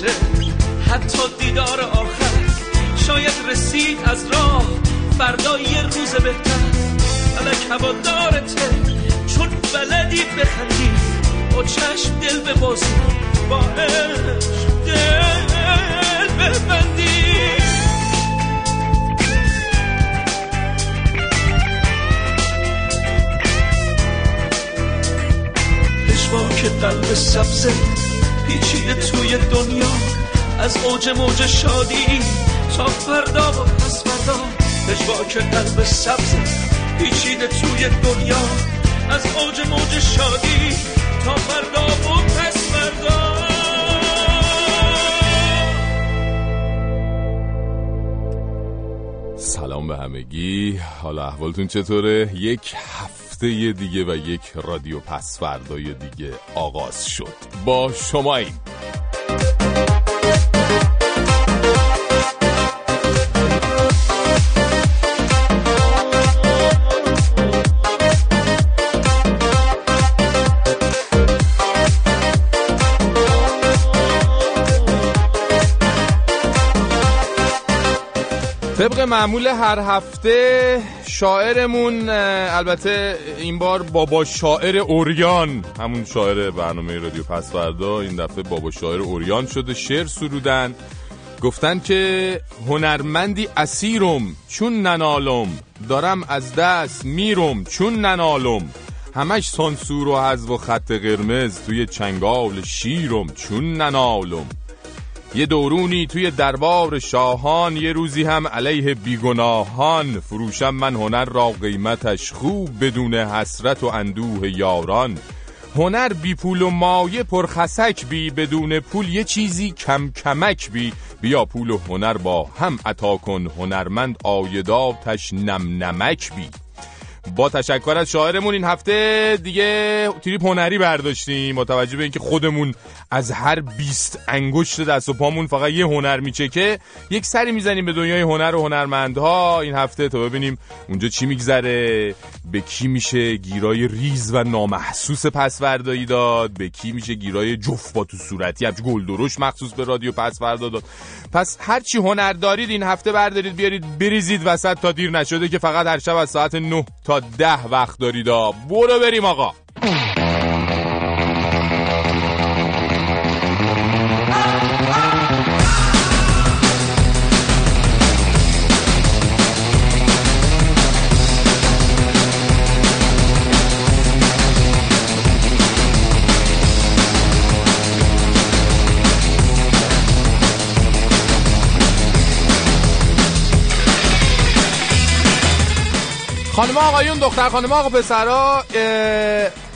باشه حتی دیدار آخر شاید رسید از راه فردا یه روز بهتر. فلک هوادارته چون بلدی بخندی با چشم دل ببازی با عشق دل ببندی. که قلب سبزه پیچیده توی دنیا. از اوج موج شادی تا فردا و پس فردا. که قلب سبزه پیچیده توی دنیا. از اوج موج شادی تا فردا و پس فردا. سلام به همگی. حالا احوالتون چطوره؟ یک هفته دیگه و یک رادیو پس فردای دیگه آغاز شد. با شما این طبق معمول هر هفته شاعرمون البته این بار بابا شاعر اوریان همون شاعر برنامه رادیو پس فردا این دفعه بابا شاعر اوریان شده شعر سرودن. گفتن که هنرمندی اسیرم چون ننالم. دارم از دست میرم چون ننالم. همش سانسور و حذف و خط قرمز توی چنگال شیرم چون ننالم. یه دورونی توی دربار شاهان یه روزی هم علیه بیگناهان. فروشم من هنر را قیمتش خوب بدون حسرت و اندوه یاران. هنر بی پول و مایه پرخسک بی بدون پول یه چیزی کم کمک بی. بیا پول و هنر با هم عطا کن هنرمند آیداتش نم نمک بی. با تشکر از شاعرمون این هفته دیگه تریپ هنری برداشتیم متوجه به اینکه خودمون از هر 20 انگشت دست و پامون فقط یه هنر میچکه یک سری می‌زنیم به دنیای هنر و هنرمندها این هفته. تا ببینیم اونجا چی میگذره به کی میشه گیرای ریز و نامحسوس پسوردایی داد به کی میشه گیرای جفت با تو صورتی. گل دروش مخصوص به رادیو پسوردا داد. پس هرچی هنر دارید این هفته بردارید بیارید بریزید وسط تا دیر نشده که فقط هر شب از ساعت 9 تا 10 وقت دارید برو بریم آقا. خانم آقایون دختر خانم آقا پسرا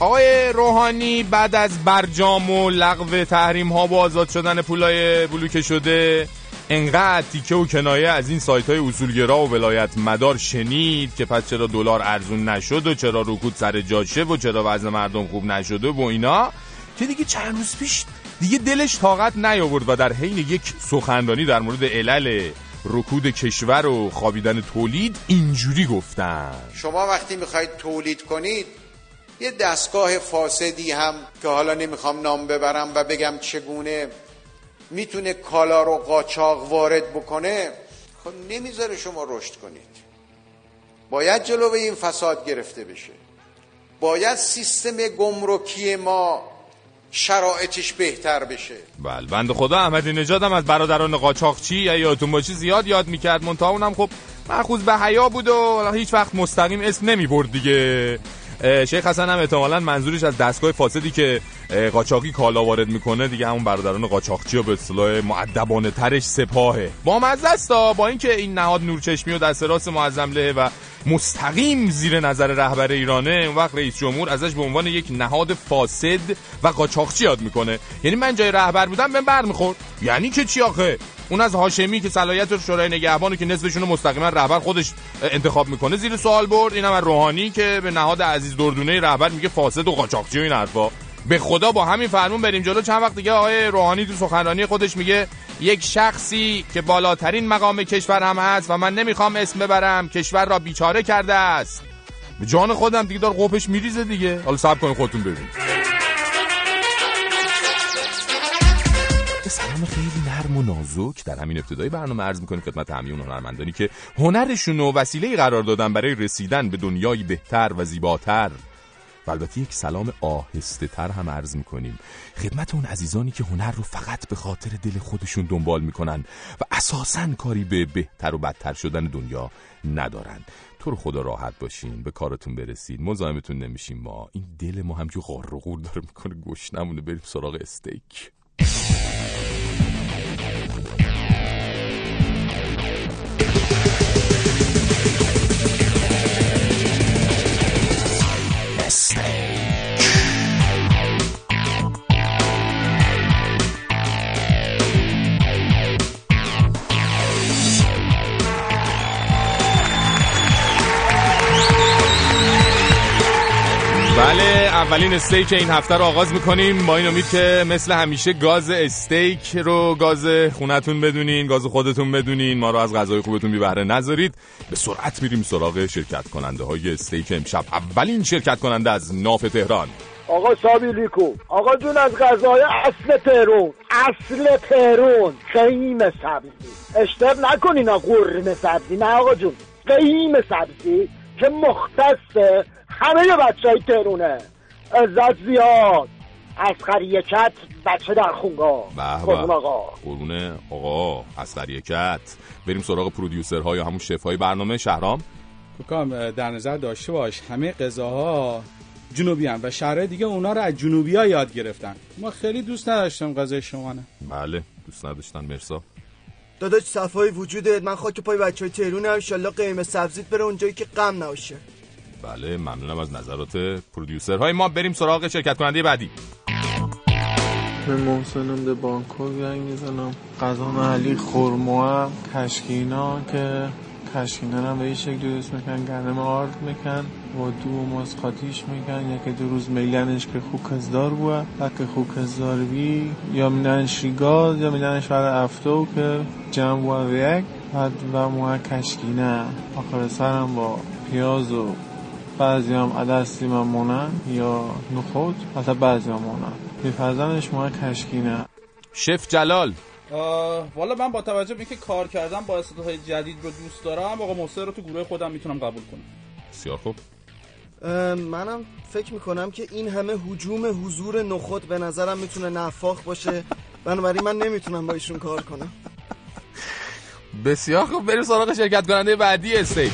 آقای روحانی بعد از برجام و لغو تحریم ها و آزاد شدن پولای بلوکه شده انقدر تیکه و کنایه از این سایت های اصولگرا و ولایت مدار شنید که پس چرا دلار ارزون نشد و چرا رکود سر جاشه و چرا وضع مردم خوب نشده و اینا. که دیگه چند روز پیش دیگه دلش طاقت نیاورد و در حین یک سخنرانی در مورد علل رکود کشور و خوابیدن تولید اینجوری گفتن. شما وقتی می‌خواید تولید کنید یه دستگاه فاسدی هم که حالا نمی‌خوام نام ببرم و بگم چگونه می‌تونه کالا رو قاچاق وارد بکنه خب نمی‌ذاره شما رشد کنید. باید جلوی این فساد گرفته بشه. باید سیستم گمرکی ما شرایطش بهتر بشه. بله بند خدا احمدی نژاد هم از برادران قاچاقچی یا یادتون باشه زیاد یاد می‌کرد منتها اونم خب مخوض به حیا بود و هیچ وقت مستقیم اسم نمی‌برد دیگه. شیخ حسن هم احتمالا منظورش از دستگاه فاسدی که قاچاقی کالا وارد می‌کنه دیگه همون برادران قاچاقچی و به اصطلاح مؤدبانه ترش سپاهه. با مزه با اینکه این نهاد نورچشمی و دست راست معظم له و مستقیم زیر نظر رهبر ایرانه اون وقت رئیس جمهور ازش به عنوان یک نهاد فاسد و قاچاقچی یاد می‌کنه. یعنی من جای رهبر بودم بهم برمیخورد. یعنی که چی آخه؟ اون از هاشمی که صلاحیت شورای نگهبانو که نصفشون مستقیما رهبر خودش انتخاب می‌کنه زیر سوال برد. اینم از روحانی که به نهاد عزیز دردونه رهبر میگه فاسد و قاچاقچی و این حرفا. به خدا با همین فرمون بریم جلو. چند وقت دیگه آقای روحانی تو سخنرانی خودش میگه یک شخصی که بالاترین مقام کشور هم هست و من نمی‌خوام اسم ببرم کشور را بیچاره کرده است. به جان خودم دیگه دار قوپش میریزه دیگه. حالا صبر کنید خودتون ببینید. سلام خیلی نرم و نازک. در همین ابتدای برنامه عرض می‌کنیم خدمت همه اون هنرمندانی که هنرشون و وسیله قرار دادن برای رسیدن به دنیای بهتر و زیباتر. و البته یک سلام آهسته تر هم عرض می‌کنیم. خدمت اون عزیزانی که هنر رو فقط به خاطر دل خودشون دنبال می‌کنن و اساسا کاری به بهتر و بدتر شدن دنیا ندارن. تو رو خدا راحت باشین به کارتون برسید مزاحمتون نمیشیم. ما این دل ما هم که غار و غور داره می‌کنه گوش نمونه بریم سراغ استیک. بله اولین استیک این هفته رو آغاز می‌کنیم. با این امید که مثل همیشه گاز استیک رو گاز خونتون بدونین گاز خودتون بدونین. ما رو از غذای خوبتون بی بهره نذارید. به سرعت میریم سراغ شرکت کننده های استیک امشب. اولین شرکت کننده از ناف تهران. آقا سابی لیکو آقا جون از غذای اصل تهرون اصل تهرون قیم سبزی. اشتب نکنین قرم سبزی. نه آقا جون. قیم سبزی که مختص همه بچه های تهرونه عزت زیاد از کت بچه در خونگاه. قربون آقا. قربون آقا از کت. بریم سراغ پرودیوسر یا همون شف های برنامه. شهرام. بکنم در نظر داشته باش. همه غذاها جنوبی هم و شهرهای دیگه اونا رو از جنوبی ها یاد گرفتن. ما خیلی دوست نداشتم غذای شما نه بله دوست نداشتن. مرسا. داداش صفای وجودت. من خاک پای بچه های تهرون هم قیمه سبزیت بره اونجایی که غم نباشه. بله ممنونم از نظرات های ما. بریم سراغ شرکت کننده بعدی. به محسنم ده بانکو زنگ می‌زنم. غذا محلی خورما کشکینا که کشکینا هم به این شکل درست میکن گرم آرد میکن و دو مسقاتیش میکن یکی دو روز میلنش که خوکزدار بود که خوکزدار بی یا مینن شیگاز یا میننش برای افتو که جمع بود یک و مو کشکینه آخر سرم با پیاز و بعضی هم عدستی مونن یا نخود حتی بعضی هم مونن میپزنش ما کشکینه. شف جلال. والا من با توجه به اینکه کار کردم با استعدادهای جدید رو دوست دارم آقا محسن رو تو گروه خودم می‌تونم قبول کنم. بسیار خوب. منم فکر می‌کنم که این همه حجوم حضور نخود به نظرم می‌تونه نفاق باشه. بنابراین من نمی‌تونم با ایشون کار کنم. بسیار خوب. بریم سراغ شرکت کننده بعدی استیک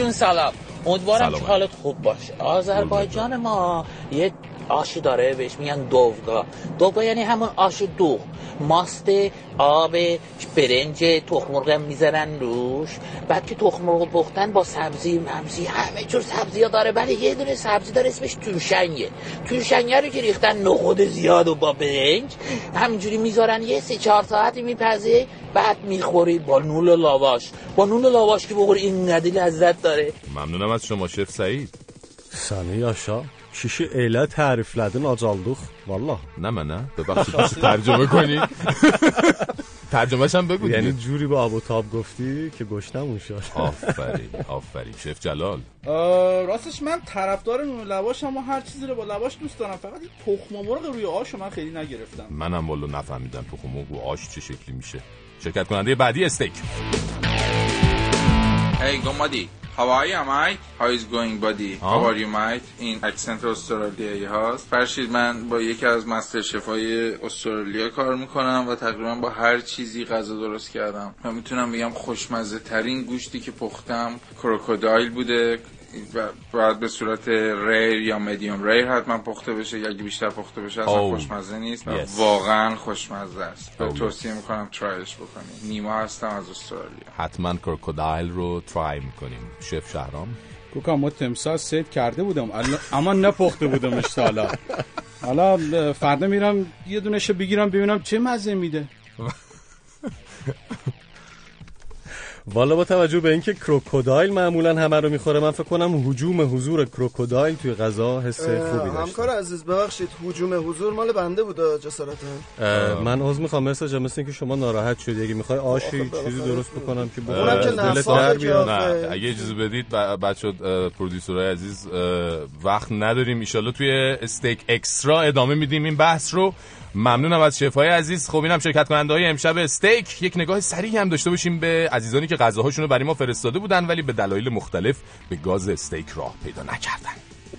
جون سلام. امیدوارم که حالت خوب باشه. آذربایجان ما یه آشی داره بهش میگن دوگا دوگا یعنی همون آش دوغ. ماست آب برنج تخم مرغ می‌ذارن روش. بعد که تخم مرغ پختن با سبزی ممزی همه جور سبزی ها داره. ولی یه دونه سبزی داره اسمش توشنگه توشنگه رو که ریختن نخود زیاد و با برنج. همینجوری می‌ذارن یه سه چهار ساعتی میپزه بعد می‌خوری با نول لاواش. با نول لاواش که بخوری این ندی لذت داره. ممنونم از شما شف سعید. سنه یاشا Kişi elə təriflədin acaldıq. والله نه من نه ببخشید ترجمه کنی ترجمهش هم بگو یعنی جوری با آب و تاب گفتی که گشتمون شد آفرین آفرین شف جلال راستش من طرفدار نون لواش اما هر چیزی رو با لواش دوست دارم فقط این تخم مرغ روی آش من خیلی نگرفتم منم والا نفهمیدم تخم مرغ رو آش چه شکلی میشه شرکت کننده بعدی استیک Hey, Gomadi. How are you, Mike? How is going, buddy? How are you, Mike? این اکسنت استرالیایی هاست. فرشید من با یکی از مستر شفای استرالیا کار می‌کنم و تقریبا با هر چیزی غذا درست کردم. و می‌تونم بگم خوشمزه ترین گوشتی که پختم کروکودایل بوده باید به صورت ریر یا مدیوم ریر حتما پخته بشه. یا اگه بیشتر پخته بشه اصلا oh. خوشمزه نیست. yes. واقعا خوشمزه است. به oh, توصیه می‌کنم ترایش بکنیم نیما هستم از استرالیا. حتما کروکودایل رو ترای می‌کنیم. شف شهرام. کوکا ما تمسا سید کرده بودم. اما نپخته بودم اشتالا حالا. فردا میرم یه دونش بگیرم ببینم چه مزه میده. والا با توجه به اینکه کروکودایل معمولا همه رو می‌خوره من فکر کنم حجوم حضور کروکودایل توی غذا حس خوبی داشت همکار عزیز ببخشید حجوم حضور مال بنده بود جسارتا. من عذر می‌خوام مثل جا مثل اینکه شما ناراحت شدی. اگه می‌خوای آشی چیزی درست بکنم که دلت در که بیاد. نه اگه اجازه بدید بچه پرودیسورای عزیز وقت نداریم. ایشالله توی استیک اکسترا ادامه میدیم. این بحث رو ممنونم از شفای عزیز. خب اینم شرکت کننده های امشب استیک. یک نگاه سریع هم داشته باشیم به عزیزانی که غذاهاشون رو برای ما فرستاده بودن ولی به دلایل مختلف به گاز استیک راه پیدا نکردن.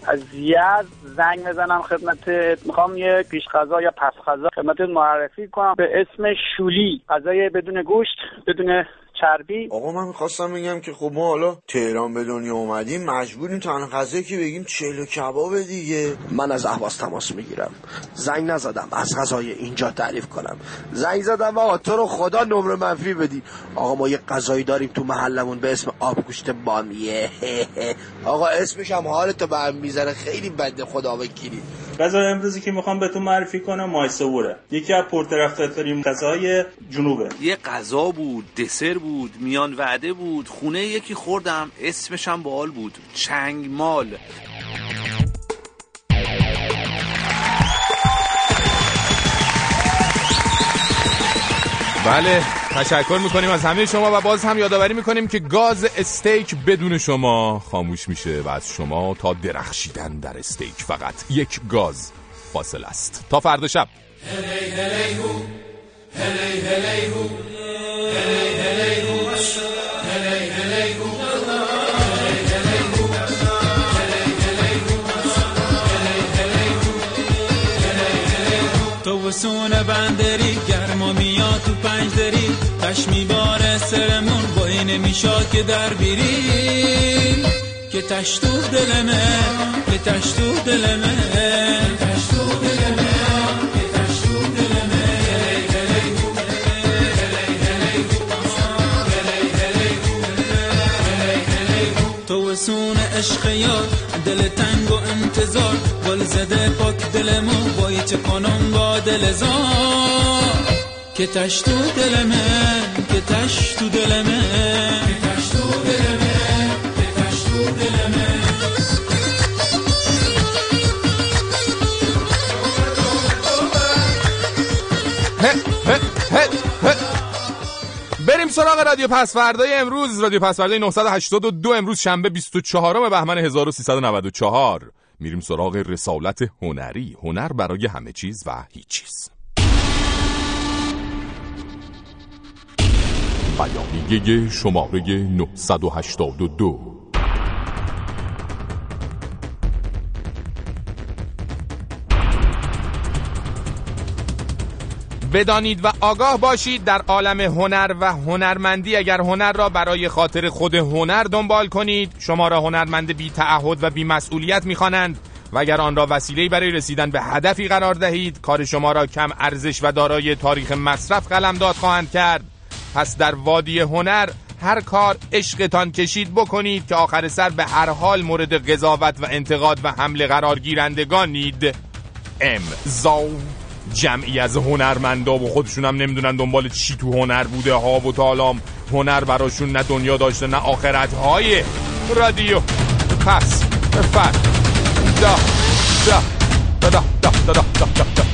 از یزد زنگ بزنم خدمتت. می‌خوام یه پیش غذا یا پس غذا خدمتت معرفی کنم. به اسم شولی. غذای بدون گوشت بدون چربی؟ آقا من می‌خواستم بگم که خب ما حالا تهران به دنیا اومدیم مجبوریم تنها غذایی که بگیم چلو کباب دیگه. من از اهواز تماس می‌گیرم. زنگ نزدم از غذای اینجا تعریف کنم. زنگ زدم آقا تو رو خدا نمره منفی بدی آقا ما یه غذایی داریم تو محلمون به اسم آبگوشت بامیه. آقا اسمش هم حالتو به هم می‌زنه. خیلی بده خدا وکیلی غذای امروزی که می‌خوام بهتون معرفی کنم مایسوره یکی از پرطرفدارترین غذاهای جنوبه. یه غذا بود دسر بود میان وعده بود خونه یکی خوردم اسمش هم باحال بود چنگمال. بله تشکر می‌کنیم از همه شما و باز هم یادآوری می‌کنیم که گاز استیک بدون شما خاموش میشه و از شما تا درخشیدن در استیک فقط یک گاز فاصل است تا فردا شب تو سونه بندری دری تش میباره سرمون با این میشا که در بیری که تش تو دلمه که تش تو دلمه دلمه عشق یار دل تنگ و انتظار گل زده پاک دلمو بایی چه کنم با دل زار. که تش تو دل من که تش تو دل من. که تش تو دل من که تش تو دل من. بریم سراغ رادیو پسوردای امروز. رادیو پسوردای 982 امروز شنبه 24 بهمن 1394 میریم سراغ رسالت هنری. هنر برای همه چیز و هیچ چیز. بیانیه شماره 982 بدانید و آگاه باشید در عالم هنر و هنرمندی. اگر هنر را برای خاطر خود هنر دنبال کنید شما را هنرمند بی تعهد و بی مسئولیت می‌خوانند. و اگر آن را وسیله برای رسیدن به هدفی قرار دهید کار شما را کم ارزش و دارای تاریخ مصرف قلمداد خواهند کرد. پس در وادی هنر هر کار عشقتان کشید بکنید که آخر سر به هر حال مورد قضاوت و انتقاد و حمله قرار گیرندگانید ام. زاو. جمعی از هنرمندا و خودشونم نمی‌دونن دنبال چی تو هنر بوده ها و تالام. هنر براشون نه دنیا داشته نه آخرت های رادیو. پس فر دا دا دا دا دا دا دا, دا, دا, دا.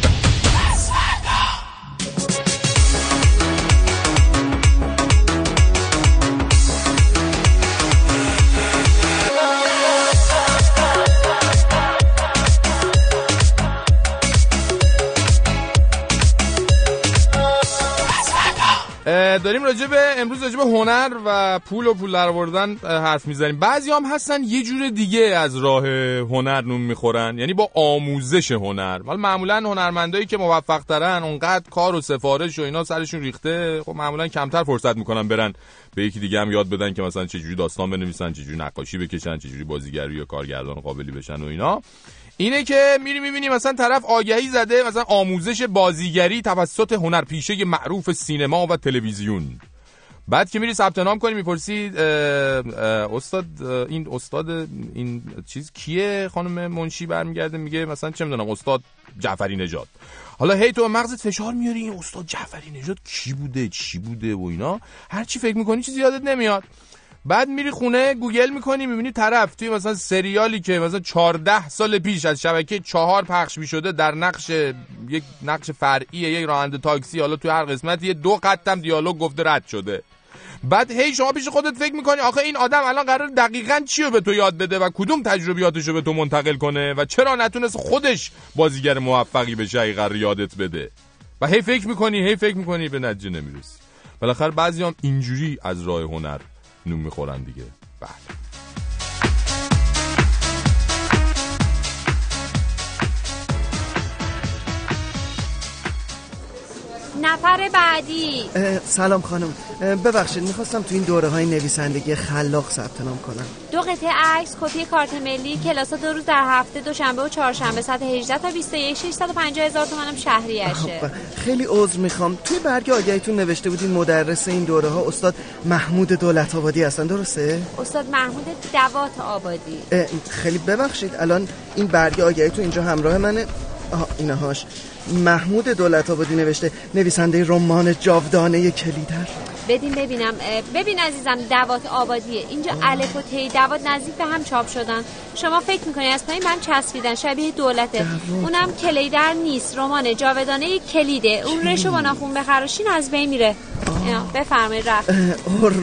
داریم راجع به امروز راجع به هنر و پول و پول درآوردن اه، حرف می‌زنیم. بعضی هم هستن یه جور دیگه از راه هنر نون می‌خورن. یعنی با آموزش هنر. حالا معمولا هنرمندایی که موفق ترن اونقدر کار و سفارش و اینا سرشون ریخته خب معمولا کمتر فرصت می‌کنن برن به یکی دیگه هم یاد بدن که مثلا چجوری داستان بنویسن چجوری نقاشی بکشن چجوری بازیگری یا کارگردان قابلی بشن و اینا. اینه که میری می‌بینی مثلا طرف آگهی زده مثلا آموزش بازیگری توسط هنرپیشه معروف سینما و تلویزیون. بعد که میری ثبت نام کنی می‌پرسی استاد این استاد این چیز کیه؟ خانم منشی برمیگرده میگه مثلا چه می‌دونم استاد جعفری نژاد. حالا هی تو مغزت فشار میاری این استاد جعفری نژاد کی بوده چی بوده و اینا؟ هر چی فکر می‌کنی چیزی یادت نمیاد. بعد میری خونه گوگل می‌کنی می‌بینی طرف توی مثلا سریالی که مثلا 14 سال پیش از شبکه چهار پخش می‌شده در نقش یک نقش فرعی یک راننده تاکسی حالا توی هر قسمت یه دو قطم دیالوگ گفته رد شده. بعد هی شما پیش خودت فکر می‌کنی آخه این آدم الان قرار دقیقا چی رو به تو یاد بده و کدوم تجربیاتش رو به تو منتقل کنه و چرا نتونست خودش بازیگر موفقی بشه اگه قرار یادت بده؟ و هی فکر می‌کنی هی فکر می‌کنی به نتیجه نمی‌رسی. بالاخره بعضی هم اینجوری از راه هنر نون می‌خورن دیگه. بله. نفر بعدی. سلام خانم. ببخشید می‌خواستم تو این دوره های نویسندگی خلاق ثبت نام کنم. دو قطعه عکس کپی کارت ملی کلاس دو روز در هفته دوشنبه و چهارشنبه ساعت 18 تا 21 650 هزار تومنم شهریشه. ب- خیلی عذر می‌خوام. توی برگ آگهیتون نوشته بودین مدرس این دوره ها استاد محمود دولت آبادی هستن درسته؟ استاد محمود دوات آبادی خیلی ببخشید الان این برگ آگهیتون اینجا همراه منه. آها اینهاش. محمود دولت آبادی نوشته نویسنده رمان جاودانه کلیدر. بدین ببینم. ببین عزیزم دوات آبادیه اینجا الف و تی دوات نزدیک به هم چاپ شدن. شما فکر می‌کنی از پایین من چسبیدن؟ شبیه دولته. اونم کلیدر نیست. رمان جاودانه کلیده. اون رشو با ناخون بخراشین از بین میره. بفرمایید رفت.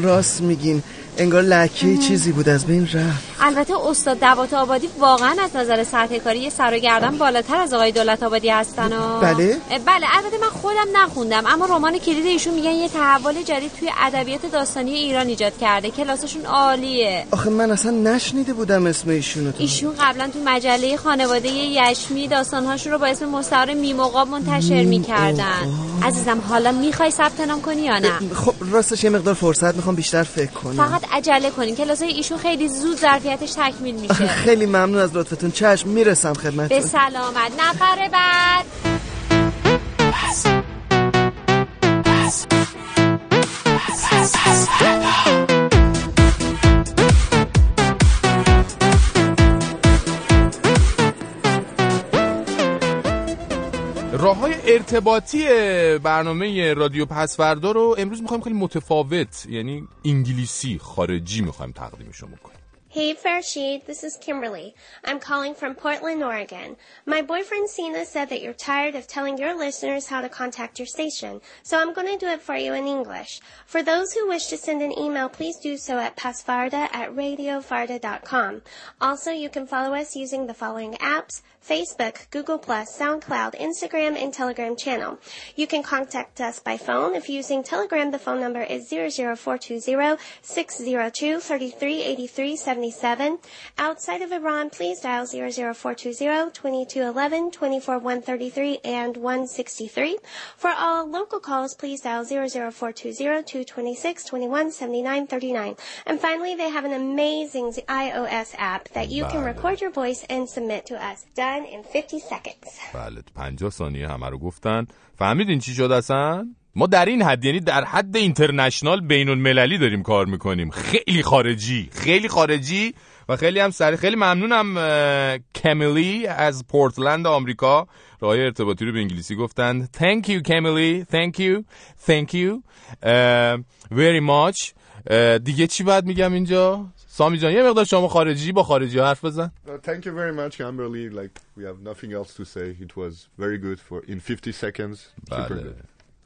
راست میگین. انگار لکه چیزی بود از بین رفت. البته استاد دوات آبادی واقعا از نظر سطح کاری یه سر و گردن بالاتر از آقای دولت آبادی هستن و... بله؟ بله البته من خودم نخوندم اما رمان کلید ایشون میگن یه تحول جدید توی ادبیات داستانی ایران ایجاد کرده کلاسشون عالیه. آخه من اصلا نشنیده بودم اسم ایشونو تو ایشون قبلا تو مجله خانواده یشمی داستانهاشون رو با اسم مستعار میموقاب منتشر می‌کردن. عزیزم حالا می‌خوای ثبت نام کنی یا نه؟ خب راستش یه مقدار فرصت می‌خوام بیشتر فکر کنم. فقط عجله کنین کلاسای ایشون خیلی زود ظرفیتش تکمیل میشه خیلی ممنون از لطفتون چشم می‌رسم به خدمتتون سلامت نفر بعد راه های ارتباطی برنامه رادیو پسوردا رو امروز می‌خوایم خیلی متفاوت یعنی انگلیسی خارجی می‌خوایم تقدیمشون بکنیم Hey, Farshid, this is Kimberly. I'm calling from Portland, Oregon. My boyfriend Sina said that you're tired of telling your listeners how to contact your station, so I'm going to do it for you in English. For those who wish to send an email, please do so at pasfarda at radiofarda.com. Also, you can follow us using the following apps, Facebook, Google+, SoundCloud, Instagram, and Telegram channel. You can contact us by phone. If using Telegram, the phone number is 00420-602-3383-77. Outside of Iran, please dial 00420-2211-24133 and 163. For all local calls, please dial 00420-226-217939. And finally, they have an amazing iOS app that you can record your voice and submit to us. Done in 50 seconds. بله تو 50 ثانیه همه رو گفتن. فهمیدین چی شد اصلا؟ ما در این حد یعنی در حد اینترنشنال بین المللی داریم کار می‌کنیم. خیلی خارجی خیلی خارجی و خیلی هم سریع. خیلی ممنونم کمیلی از پورتلند آمریکا. راه ارتباطی رو به انگلیسی گفتن thank you کمیلی. Thank you. Thank you. اه، very much. اه، دیگه چی باید میگم اینجا؟ سامی جان یه مقدار شما خارجی با خارجی ها حرف بزن Uh, thank you very much, Kimberly. Like we have nothing else to say. It was very good for in 50 seconds. Super good.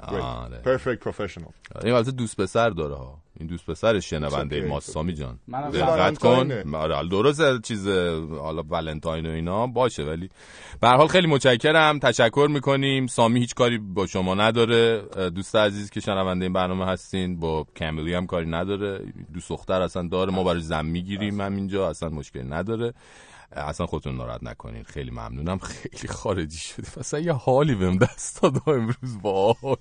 Great. آره. Perfect professional. این البته دوست پسر داره ها این دوست پسرش شنونده ما. سامی جان. دقت. کن. آره درسته چیز حالا ولنتاین و اینا باشه ولی به هر حال خیلی متشکرم تشکر می‌کنیم. سامی هیچ کاری با شما نداره. دوست عزیز که شنونده این برنامه هستین با کمیلی هم کاری نداره. دوست دختر اصلا داره ما برای زن می‌گیریم همینجا اصلا مشکلی نداره. اصلا خودتون ناراحت نکنین خیلی ممنونم. خیلی خارجی شدی اصلا یه حالی بهم دست داد امروز وای.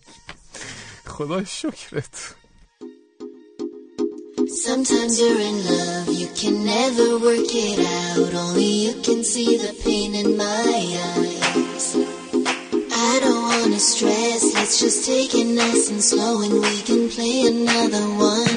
خدا شکرت. Sometimes you're in love, you can never work it out. Only you can see the pain in my eyes. I don't wanna stress, let's just take it nice and slow and we can play another one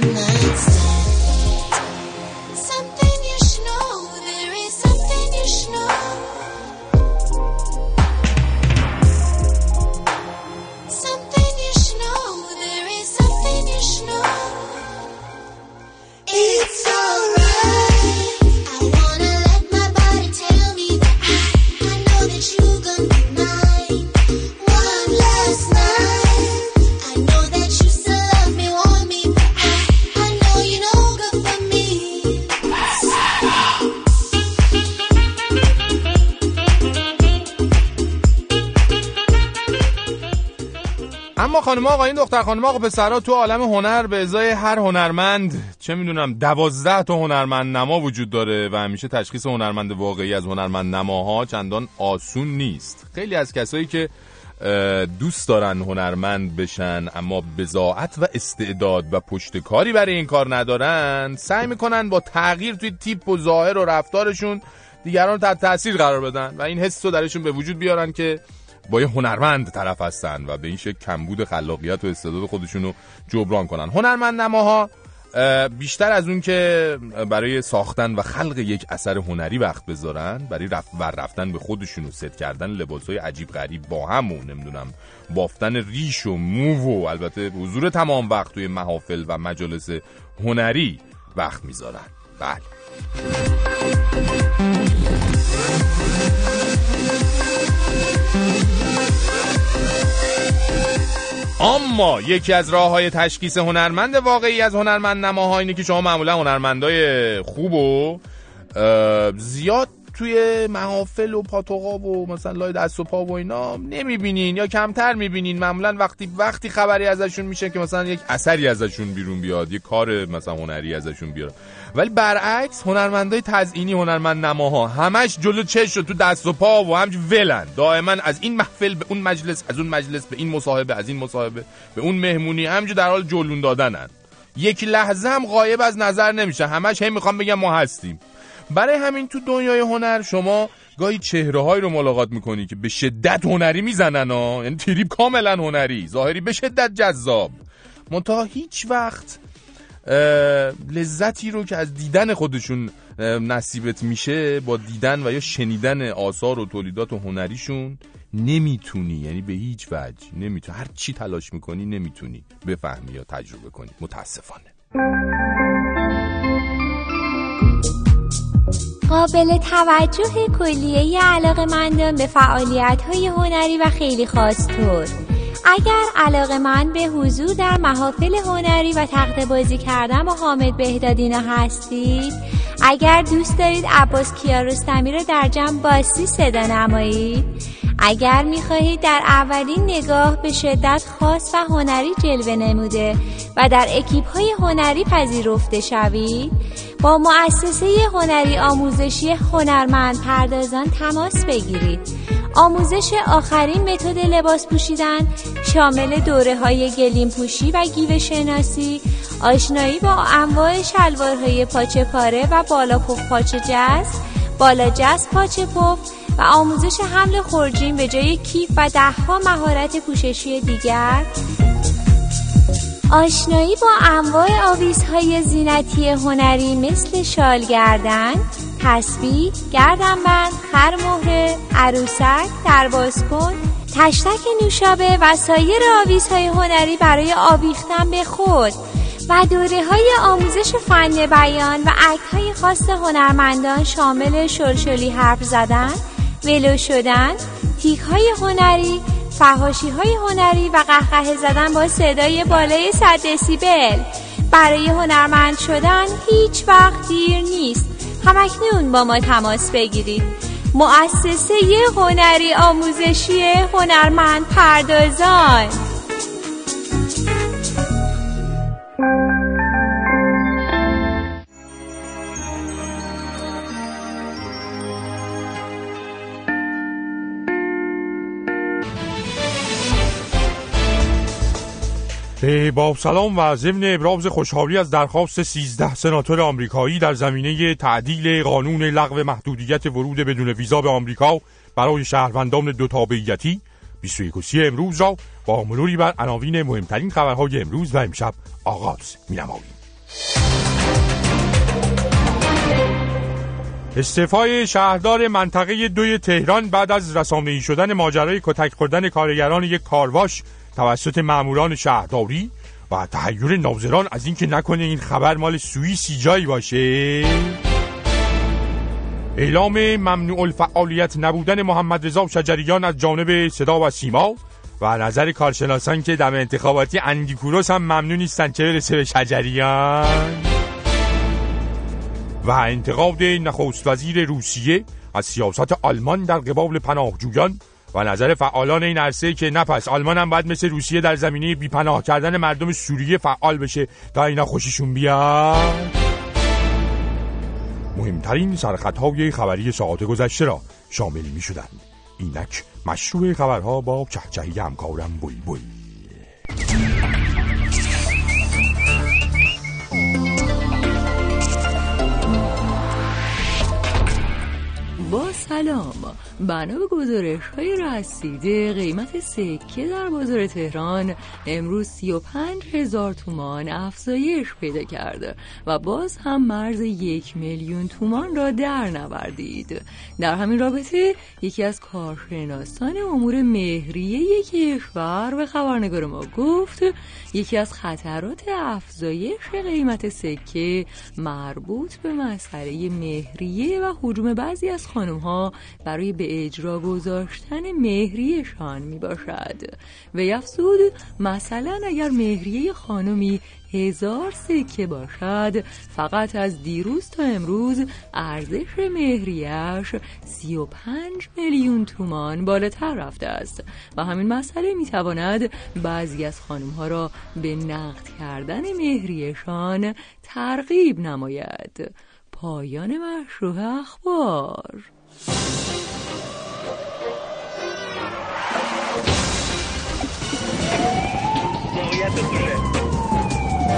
خانم آقایون دختر خانم آقا پسرها تو عالم هنر به ازای هر هنرمند چه می‌دونم دوازده تا هنرمند نما وجود داره و همیشه تشخیص هنرمند واقعی از هنرمند نماها چندان آسون نیست. خیلی از کسایی که دوست دارن هنرمند بشن اما بزاعت و استعداد و پشتکاری برای این کار ندارن سعی می‌کنن با تغییر توی تیپ و ظاهر و رفتارشون دیگران تحت تاثیر قرار بدن و این حس رو درشون به وجود بیارن که با یه هنرمند طرف هستن و به این شکل کمبود خلاقیت و استعداد خودشون رو جبران کنن. هنرمند نماها اه، بیشتر از اون که برای ساختن و خلق یک اثر هنری وقت بذارن برای رفت ور رفتن به خودشون و ست کردن لباس های عجیب غریب با هم و نمی‌دونم بافتن ریش و مو و البته حضور تمام وقت توی محافل و مجالس هنری وقت می‌ذارن. بله. اما یکی از راه های تشخیص هنرمند واقعی از هنرمند نماها اینه که شما معمولا هنرمندای خوب و زیاد توی محافل و پاتوقا و مثلا لای دست و پا و اینا نمی‌بینین یا کمتر می‌بینین. معمولا وقتی وقتی خبری ازشون میشه که مثلا یک اثری ازشون بیرون بیاد یک کار مثلا هنری ازشون بیاد. ولی برعکس هنرمندای تزئینی هنرمند نماها همش جلو چش تو دست و پا و همج ولن. دائما از این محفل به اون مجلس از اون مجلس به این مصاحبه از این مصاحبه به اون مهمونی همج در حال جلون دادنن. یک لحظه هم غایب از نظر نمیشه. همش هم می‌خوام بگم ما هستیم. برای همین تو دنیای هنر شما گاهی چهره هایی رو ملاقات می‌کنی که به شدت هنری می‌زنن ها یعنی تریپ کاملا هنری ظاهری به شدت جذاب. منتها هیچ وقت لذتی رو که از دیدن خودشون نصیبت میشه با دیدن و یا شنیدن آثار و تولیدات هنریشون نمی‌تونی. یعنی به هیچ وجه نمی‌تونی. هر چی تلاش می‌کنی نمی‌تونی بفهمی یا تجربه کنی. متاسفانه. قابل توجه کلیه علاقه مندان به فعالیت های هنری و خیلی خاص طور اگر علاقه من به حضور در محافل هنری و تخت بازی کردن با حامد بهدادینا هستید اگر دوست دارید عباس کیارستمی رو در جمع باسی صدا نمایید. اگر می‌خواهید در اولین نگاه به شدت خاص و هنری جلوه نموده و در اکیپ های هنری پذیرفته شوید با مؤسسه هنری آموزشی هنرمند پردازان تماس بگیرید. آموزش آخرین متد لباس پوشیدن شامل دوره های گلیم پوشی و گیوه شناسی آشنایی با انواع شلوارهای پاچه پاره و بالا پف پاچه جز بالا جز پاچه پف و آموزش حمل خورجین به جای کیف و دهها مهارت پوششی دیگر. آشنایی با انواع آویزهای زینتی هنری مثل شال گردن، تسبیح، گردنبند، خرمهره، عروسک، دربازکن، تشتک نوشابه و سایر آویزهای هنری برای آویختن به خود و دوره های آموزش فن بیان و عکت های خاص هنرمندان شامل شلشلی حرف زدن، ولو شدن، تیک های هنری، فهاشی های هنری و قهقه زدن با صدای بالای 100 دسیبل. برای هنرمند شدن هیچ وقت دیر نیست. همکنون با ما تماس بگیرید. مؤسسه هنری آموزشی هنرمند پردازان. با سلام و ضمن ابراز خوشحالی از درخواست 13 سناتور آمریکایی در زمینه تعدیل قانون لغو محدودیت ورود بدون ویزا به آمریکا برای شهروندان دو تابعیتی 21 و 30 امروز را با مروری بر عناوین مهمترین خبرهای امروز و امشب آغاز می‌نماییم. استعفای شهردار منطقه دوی تهران بعد از رسانه‌ای شدن ماجرای کتک خوردن کارگران یک کارواش توسط ماموران شهرداری و تحیر ناظران از اینکه نکنه این خبر مال سوئیسی جایی باشه. اعلام ممنوع الفعالیت نبودن محمد رضا شجریان از جانب صدا و سیما و نظر کارشناسان که دم انتخاباتی اندی کوروس هم ممنوع نیستن چه برسه به شجریان. و انتقاد نخست وزیر روسیه از سیاست آلمان در قبال پناهجویان و نظر فعالان این عرصه که نه پس آلمان هم باید مثل روسیه در زمینه بیپناه کردن مردم سوریه فعال بشه تا اینا خوششون بیاد. مهمترین سرخطهای خبری ساعت گذشته را شامل می شدند اینک مشروع خبرها با چهچهی همکارم بوی بوی با سلام. بنا به گزارش های رسیده قیمت سکه در بازار تهران امروز 35 هزار تومان افزایش پیدا کرده و باز هم مرز یک میلیون تومان را در نوردید. در همین رابطه یکی از کارشناسان امور مهریه کشور به خبرنگار ما گفت یکی از خطرات افزایش قیمت سکه مربوط به مسئله مهریه و حجوم بعضی از خانم ها برای به اجرا گذاشتن مهریهشان می باشد و یفسود مثلا اگر مهریه خانمی هزار سکه باشد فقط از دیروز تا امروز ارزش مهریش سی و پنج میلیون تومان بالاتر رفته است و همین مسئله می‌تواند بعضی از خانم ها را به نقد کردن مهریشان ترغیب نماید. پایان مشروع اخبار.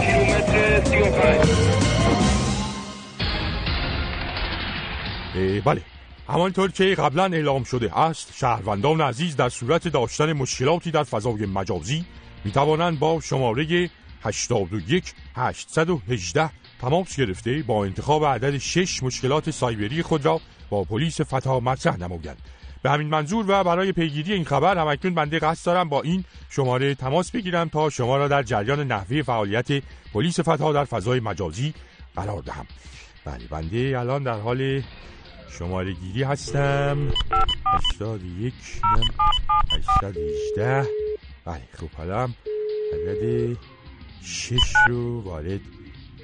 کیلومتر 35 بله. همانطور که قبلا اعلام شده است شهروندان عزیز در صورت داشتن مشکلاتی در فضای مجازی می توانند با شماره 81 818 تماس گرفته با انتخاب عدد 6 مشکلات سایبری خود را با پلیس فتا مطرح نمایند. به همین منظور و برای پیگیری این خبر همکنون بنده قصد دارم با این شماره تماس بگیرم تا شما را در جریان نحوه فعالیت پلیس فتا در فضای مجازی قرار دهم. بله بنده الان در حال شماره گیری هستم 81 818 بله خب حالا عدد 6 رو وارد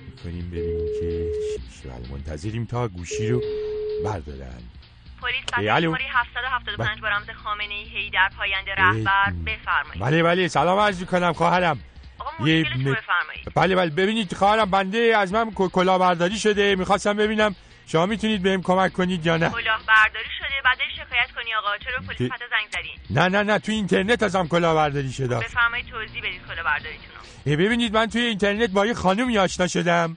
می‌کنیم ببینیم که چی میشه بله منتظریم تا گوشی رو بردارن. پلیس. شماره 775 با رمز خامنه ای هی در پاینده رهبر بفرمایید. بله بله. سلام عرض می‌کنم خواهرم. یه م- بله بله. ببینید خواهرم بنده از من کلاهبرداری شده. می‌خواستم ببینم شما می‌تونید بهم کمک کنید یا نه؟ کلاه برداری شده بعدش شکایت کنی آقا. چرا پلیس فتا زنگ زدین نه نه نه. تو اینترنت ازم کلاهبرداری شده. بفرمایید توضیح بدید کلاه برداریتون رو. اه، ببینید من توی اینترنت با یه خانومی آشنا شدم.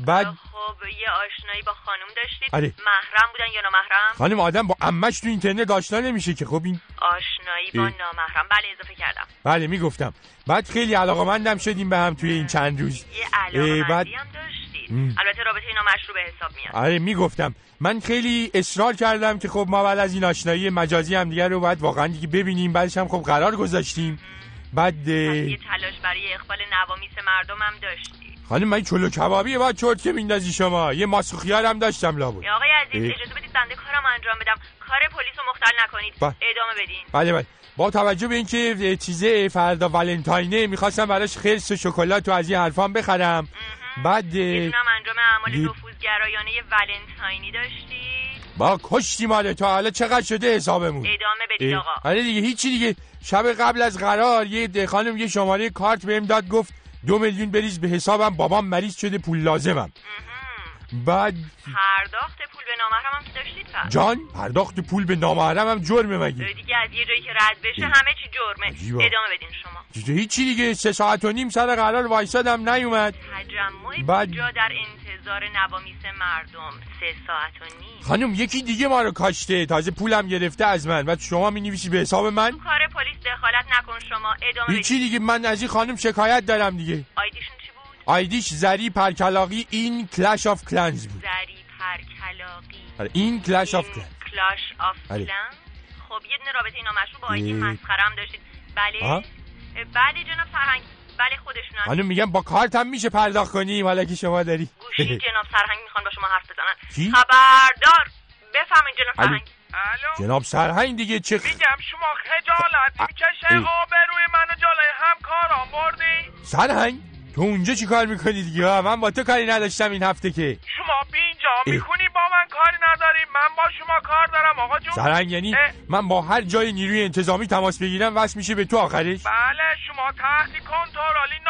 بعد خب یه آشنایی با خانم داشتید آره. محرم بودن یا نامحرم؟ خانم آدم با امش تو اینترنت آشنا نمیشه که خب این آشنایی با. نامحرم. بله اضافه کردم. بله می‌گفتم. بعد خیلی علاقه شدیم به هم توی این چند روز. یه علاقه بعد هم داشتید. البته رابطه اینا مشروع به حساب میاد. آره می‌گفتم. من خیلی اصرار کردم که خب ما بعد از این آشنایی مجازی هم دیگر رو باید واقعا دیگه ببینیم. بعدش هم خب قرار گذاشتیم. بعد یه تلاش برای اقبال نوامیس مردم هم داشتی خانم من چلو کبابی باید چرت که میندازی شما. یه ماسو خیار هم داشتم لابد. آقای عزیز. اجازه بدید بنده کارم انجام بدم. کار پلیس رو مختل نکنید. با- ادامه بدین. بله بله. با توجه به اینکه چیزه فردا ولنتاینه می‌خواستم براش خرس و شکلات و از این حرفام بخرم. بعد می‌دونم انجام اعمال یه- نفوذگرایانه ولنتاینی داشتی؟ با کشتی ماله. تا حالا چقدر شده حسابمون؟ ادامه بدید آقا. آره دیگه هیچی دیگه. شب قبل از قرار یه خانم یه شماره کارت بهم داد گفت دو میلیون بریز به حسابم بابام مریض شده پول لازمم. بعد پرداخت پول به نامحرم هم که داشتید پس؟ جان پرداخت پول به نامحرم هم جرمه مگه دیگه از یه جایی که رد بشه همه چی جرمه. عجیبا. ادامه بدین شما. دیگه هیچی دیگه سه ساعت و نیم سر قرار وایسادم نیومد. تجمع بعد- پوجا در انتظار نوامیس مردم. سه ساعت و نیم. خانم یکی دیگه ما رو کاشته. تازه پولم گرفته از من. بعد شما می نویسی به حساب من؟ کار نکن شما ادامه هیچی دیگه من از این خانم شکایت دارم دیگه. آیدیشون چی بود؟ آیدیش زری پرکلاقی این کلش آف کلنز بود. زری پرکلاقی. آره، این کلش آف کلنز. کلاش آف آره. کلن خب یه دونه رابطه اینا مشروع با آیدی. مسخره هم داشتید. بله. آه؟ بله جناب فرهنگ بله خودشون هست خانم میگم با کارت هم میشه پرداخت کنیم حالا که شما داری. گوشی جناب سرهنگ می‌خوان با شما حرف بزنن؟ خبردار. بفرمایید جناب الو. جناب سرهنگ دیگه چه خ... میگم شما خجالت می‌کشه. آبروی منو جلوی همکاران بردی سرهنگ تو اونجا چی کار می‌کنی دیگه؟ ها؟ من با تو کاری نداشتم این هفته که. شما بینجا ای. می‌کنی با من کاری نداری. من با شما کار دارم آقا جون. سرهنگ یعنی من با هر جای نیروی انتظامی تماس بگیرم وصل میشه به تو آخرش. بله شما تحت کنترلی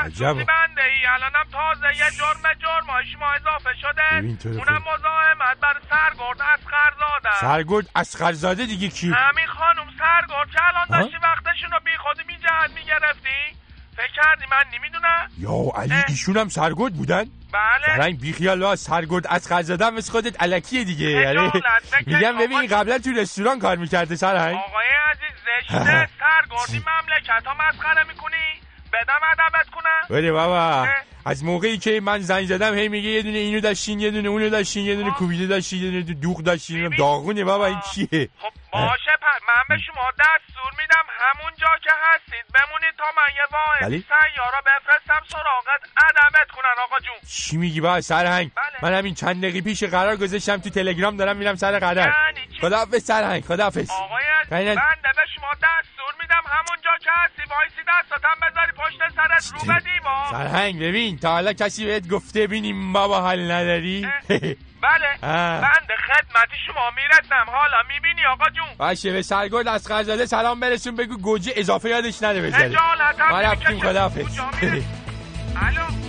عجب. نامحسوسی بنده ای الانم تازه یه جرم جرم. شما اضافه شده. اونم مزاحمت. بر سرگرد از خرزاده سرگرد اسخرزاده دیگه کی؟ همین خانم سرگرد که الان؟ داشتی وقتشون رو بی خودی بی جهت می‌گرفتی؟ فکر کردی من نمی‌دونم؟ یا علی ایشون هم سرگرد بودن؟ بله. سرنگ بیخیال ها سرگرد از خرزاده هم مثل خودت علکیه دیگه. یعنی میگم آقا ببین قبلا تو رستوران کار می‌کرده سرنگ. آقای عزیز زشته سرگردی مملکت ها مسخره می‌کنی. بدم ادبت کنم. بله بابا. از موقعی که من زنگ زدم هی میگه یه دونه اینو داشتین یه دونه اونو داشتین یه دونه کوبیده داشتین یه دونه دوغ داشتین. داغونه بابا این کیه؟ باشه پر من به شما دستور میدم همون جا که هستید بمونید تا من یه واحد بله. سیارا بفرستم سراغت. ادبت کنن آقا جون. چی میگی با سرهنگ. من همین چند دقیقه پیش قرار گذاشتم تو تلگرام دارم میرم سر قرار خداحافظ سرهنگ خداحافظ. آقای عزیز هستی وایسی دستاتم بذاری پشت سرت. رو به دیوار سرهنگ ببین تا حالا کسی بهت گفته بینیم بابا حال نداری؟ بله. آه. بنده خدمت شما می‌رسم. حالا می‌بینی آقا جون. باشه به سرگرد از خرزاده سلام برسون بگو گوجه اضافه یادش نده بذاره ما رفتیم میره؟ الو.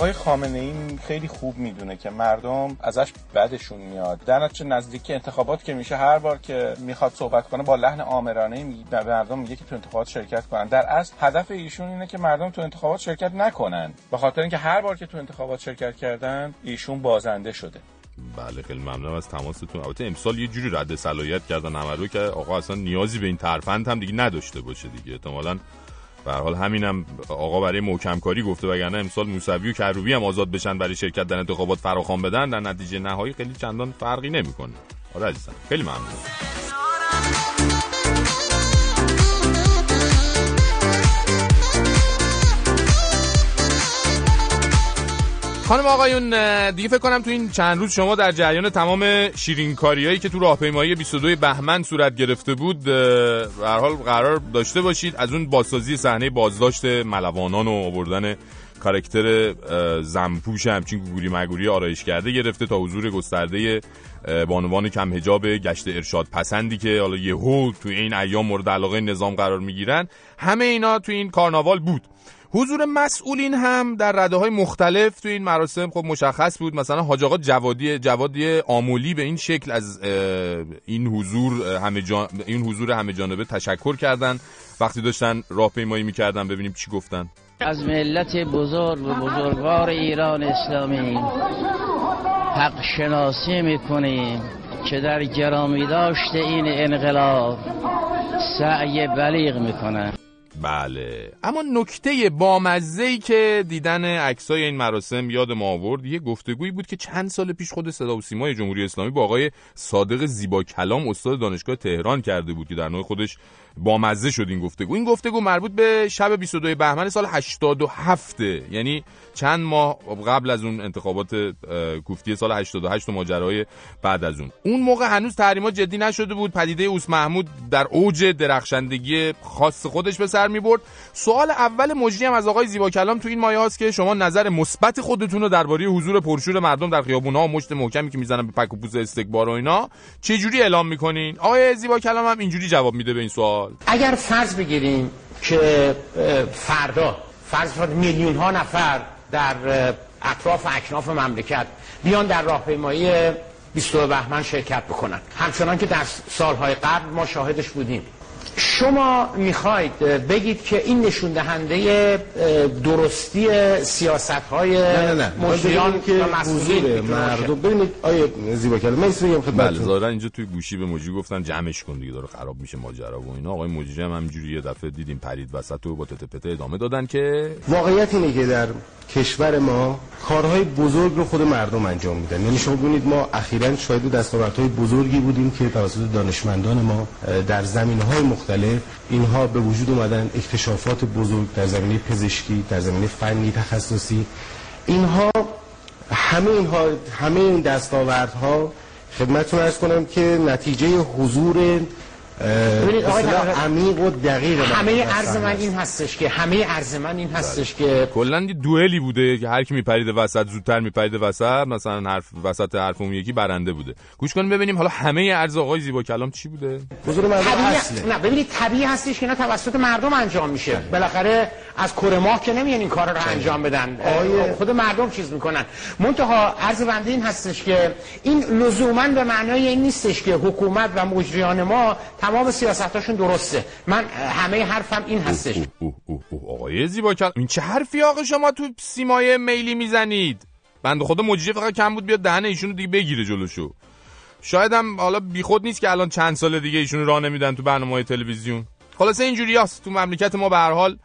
آقای خامنه ای خیلی خوب می‌دونه که مردم ازش بدشون میاد. در نتیجه نزدیک انتخابات که میشه هر بار که می‌خواد صحبت کنه با لحن آمرانه به مردم میگه که تو انتخابات شرکت کنن. در اصل هدف ایشون اینه که مردم تو انتخابات شرکت نکنن. به خاطر اینکه هر بار که تو انتخابات شرکت کردن ایشون بازنده شده. بله خیلی ممنونم از تماستون. البته امسال یه جوری رد صلاحیت کردن همه رو که آقا اصلا نیازی به این ترفند هم دیگه نداشته باشه دیگه. احتمالاً به حال همینم آقا برای محکم کاری گفته وگرنه امسال موسوی و کروبی هم آزاد بشن برای شرکت در انتخابات فراخوان بدن در نتیجه نهایی خیلی چندان فرقی نمی‌کنه. آره عزیزم خیلی ممنون. خانم آقایون دیگه فکر کنم تو این چند روز شما در جریان تمام شیرینکاریایی که تو راهپیمایی 22 بهمن صورت گرفته بود به حال قرار داشته باشید. از اون بازسازی صحنه بازداشت ملوانان و آوردن کارکتر زنپوش همچین گوگوری مگوری آرایش کرده گرفته تا حضور گسترده بانوان کم هجاب گشت ارشاد پسندی که حالا یهو تو این ایام مورد علاقه نظام قرار می‌گیرن. همه اینا تو این کارناوال بود. حضور مسئولین هم در رده های مختلف تو این مراسم خب مشخص بود. مثلا حاج آقا جوادی جوادی آمولی به این شکل از این حضور همه جان... این حضور همه جانبه تشکر کردن. وقتی داشتن راهپیمایی می‌کردن ببینیم چی گفتن. از ملت بزرگ و بزرگوار ایران اسلامی حق شناسی می‌کنیم که در گرامی داشت این انقلاب سعی بلیغ می‌کنند بله. اما نکته بامزه که دیدن عکسای این مراسم یاد ما آورد یه گفتگویی بود که چند سال پیش خود صدا و سیمای جمهوری اسلامی با آقای صادق زیبا کلام استاد دانشگاه تهران کرده بود که در نوع خودش بامزه شد این گفتگو. این گفتگو مربوط به شب 22 بهمن سال 87 یعنی چند ماه قبل از اون انتخابات کوفتی سال 88 و ماجرای بعد از اون. اون موقع هنوز تحریمات جدی نشده بود. پدیده اوس محمود در اوج درخشندگی خاص خودش به سر می برد سوال اول مجری هم از آقای زیبا کلام تو این مایه هاست که شما نظر مثبت خودتون رو درباره حضور پرشور مردم در خیابون‌ها و مشت محکمی که می‌زنن به پک و پوز استکبار و اینا چه جوری اعلام می‌کنین؟ آقای زیبا کلام هم اینجوری جواب میده به این سوال. اگر فرض بگیریم که فردا فرض میلیون ها نفر در اطراف اکناف مملکت بیان در راهپیمایی 22 بهمن شرکت بکنن. همچنان که در سالهای قبل ما شاهدش بودیم. شما می‌خواید بگید که این نشون دهنده درستی سیاست های نه نه. نه مجریان که حضور. مردم ببینید آیه زیبا کلام من ایسا بگم بله ظاهرا اینجا توی گوشی به مجری گفتن جمعش کن دیگه داره خراب میشه ماجرا و اینا. آقای مجری هم همینجوری یه دفعه دیدیم پرید وسط و با تته پته ادامه دادن که واقعیت اینه که در کشور ما کارهای بزرگ رو خود مردم انجام میدن. یعنی شما ببینید ما اخیرا شاهد دستاوردهای بزرگی بودیم که توسط دانشمندان ما در زمینهای مختلف. اینها به وجود اومدن اکتشافات بزرگ در زمینه پزشکی در زمینه فنی تخصصی. اینها همه اینها همه این دستاوردها خدمتتون ارز کنم که نتیجه حضور ببینید آقای عمیق و دقیق همه عرض صحنه من. این هستش که همه عرض من این هستش که کلا یه دوئلی بوده که هر کی میپرید وسط زودتر میپرید وسط مثلا حرف وسط حرف اون یکی برنده بوده. گوش کنیم ببینیم حالا همه ارز آقای زیبا کلام چی بوده؟ حضور مردم طبیعی نه ببینید طبیعی هستش که اینا توسط مردم انجام میشه. بالاخره از کره ماه که نمیان این کار رو انجام بدن. آیه- خود مردم چیز می‌کنن. منتها عرض بنده این هستش که این لزوما به معنای این نیستش که حکومت و مجریان ما تمام سیاستاشون درسته. من همه حرفم این هستش. اوه اوه اوه آقای زیبا کلام این چه حرفی آقا شما تو سیمای میلی می‌زنید؟ بنده خدا مجری فقط کم بود بیاد دهن ایشونو دیگه بگیره جلوشو. شاید هم حالا بیخود نیست که الان چند سال دیگه ایشونو راه نمیدن تو برنامه های تلویزیون. خلاصه اینجوریاست تو مملکت ما به هر حال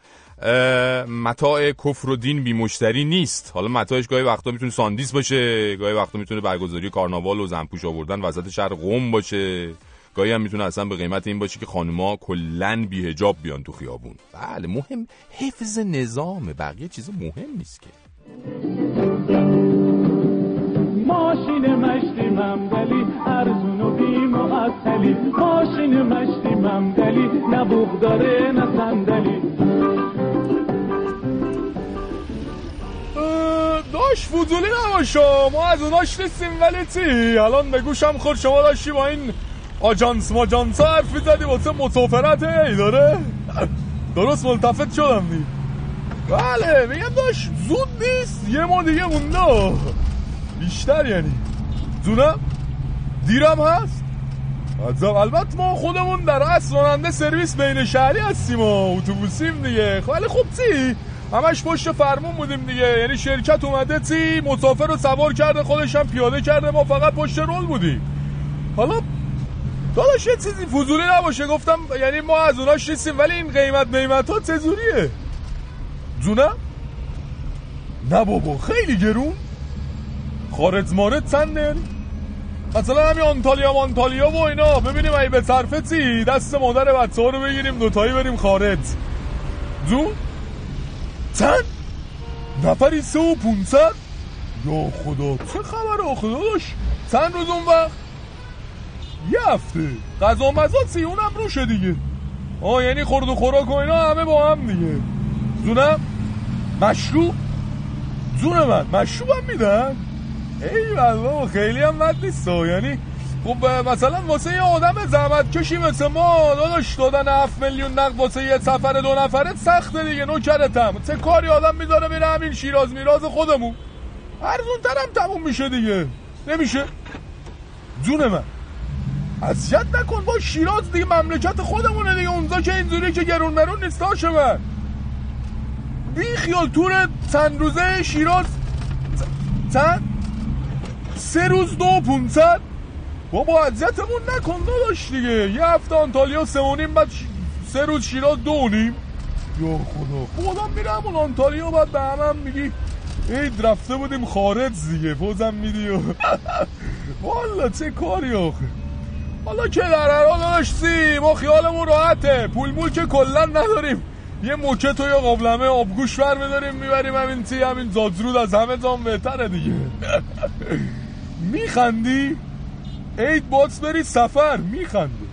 متاع کفر و دین بی مشتری نیست. حالا متاعش گاهی وقتا می‌تونه ساندیس باشه گاهی وقتا می‌تونه برگزاری کارناوال و زنپوش آوردن وسط شهر قم باشه. گاهی هم می‌تونه اصلا به قیمت این باشه که خانوما کلا بی حجاب بیان تو خیابون. بله مهم حفظ نظام بقیه چیزا مهم نیست که. ماشین مشتی ممدلی ارزون و بی معطلی ماشین مشتی ممدلی نه بوغ داره نه صندلی. داشت فضولی نباشا ما از اوناش نیستیم ولی چی؟ الان به گوشم خود شما داشتی با این آجانس ماجانس ها حرف می‌زدی واسه مسافرت ای داره؟ درست ملتفت شدم دی بله میگم داشت زود نیست. یه ما دیگه مونده. بیشتر یعنی. زونم دیرم هست؟ عجب البته ما خودمون در اصل راننده سرویس بین شهری هستیم و اتوبوسیم دیگه. خب ولی خب چی؟ همش پشت فرمون بودیم دیگه. یعنی شرکت اومده چی؟ مسافر رو سوار کرده خودش هم پیاده کرده. ما فقط پشت رول بودیم. حالا داداش یه چیزی فضولی نباشه. گفتم یعنی ما از اوناش نیستیم ولی این قیمت قیمت ها چجوریه؟ جونم؟ نه بابا خیلی گرون. خارج مارد چنده؟ یعنی مثلا همین آنتالیا مانتالیا و اینا. ببینیم ای به صرفه چی؟ دست مادر بچه ها رو بگیریم دوتایی بریم خارج. جون؟ چند؟ نفری سه و پونصد؟ یا خدا چه خبر آخه داداش؟ چند روز اون وقت؟ یه هفته غذا مزا چی اونم روشه دیگه. آه یعنی خورد و خوراک و اینا همه با هم دیگه. جونم مشروب جون من. مشروب هم میدن؟ ای بابا خیلی هم بد نیست یعنی خب مثلا واسه یه آدم زحمت کشی مثل ما داداش دادن 7 میلیون نقد واسه یه سفر دو نفره سخته دیگه نوکرتم. چه کاری آدم می‌ذاره میره همین شیراز میراز خودمون؟ ارزون ترم تموم میشه دیگه. نمیشه؟ جون من. اذیت نکن با شیراز دیگه مملکت خودمونه دیگه. اونجا که اینجوری که گرون مرون نیست من بی خیال تور چند روزه شیراز. چند؟ سه روز دو پونصد. بابا اذیتمون نکن داداش دیگه. یه هفته آنتالیا سه و نیم بعد سه روز شیراز دو و نیم. یا خدا. خودم میرم اون آنتالیا بعد به همه هم میگی عید رفته بودیم خارج دیگه. بازم میدی والا چه کاری آخه؟ حالا که در هر حال داشتی ما خیالمون راحته. پول مول که کلا نداریم. یه موکت و یه قابلمه آبگوش بر بداریم می‌بریم همین تی همین زادرود از همه زام بهتره دیگه. میخندی؟ عید باز بری سفر میخنده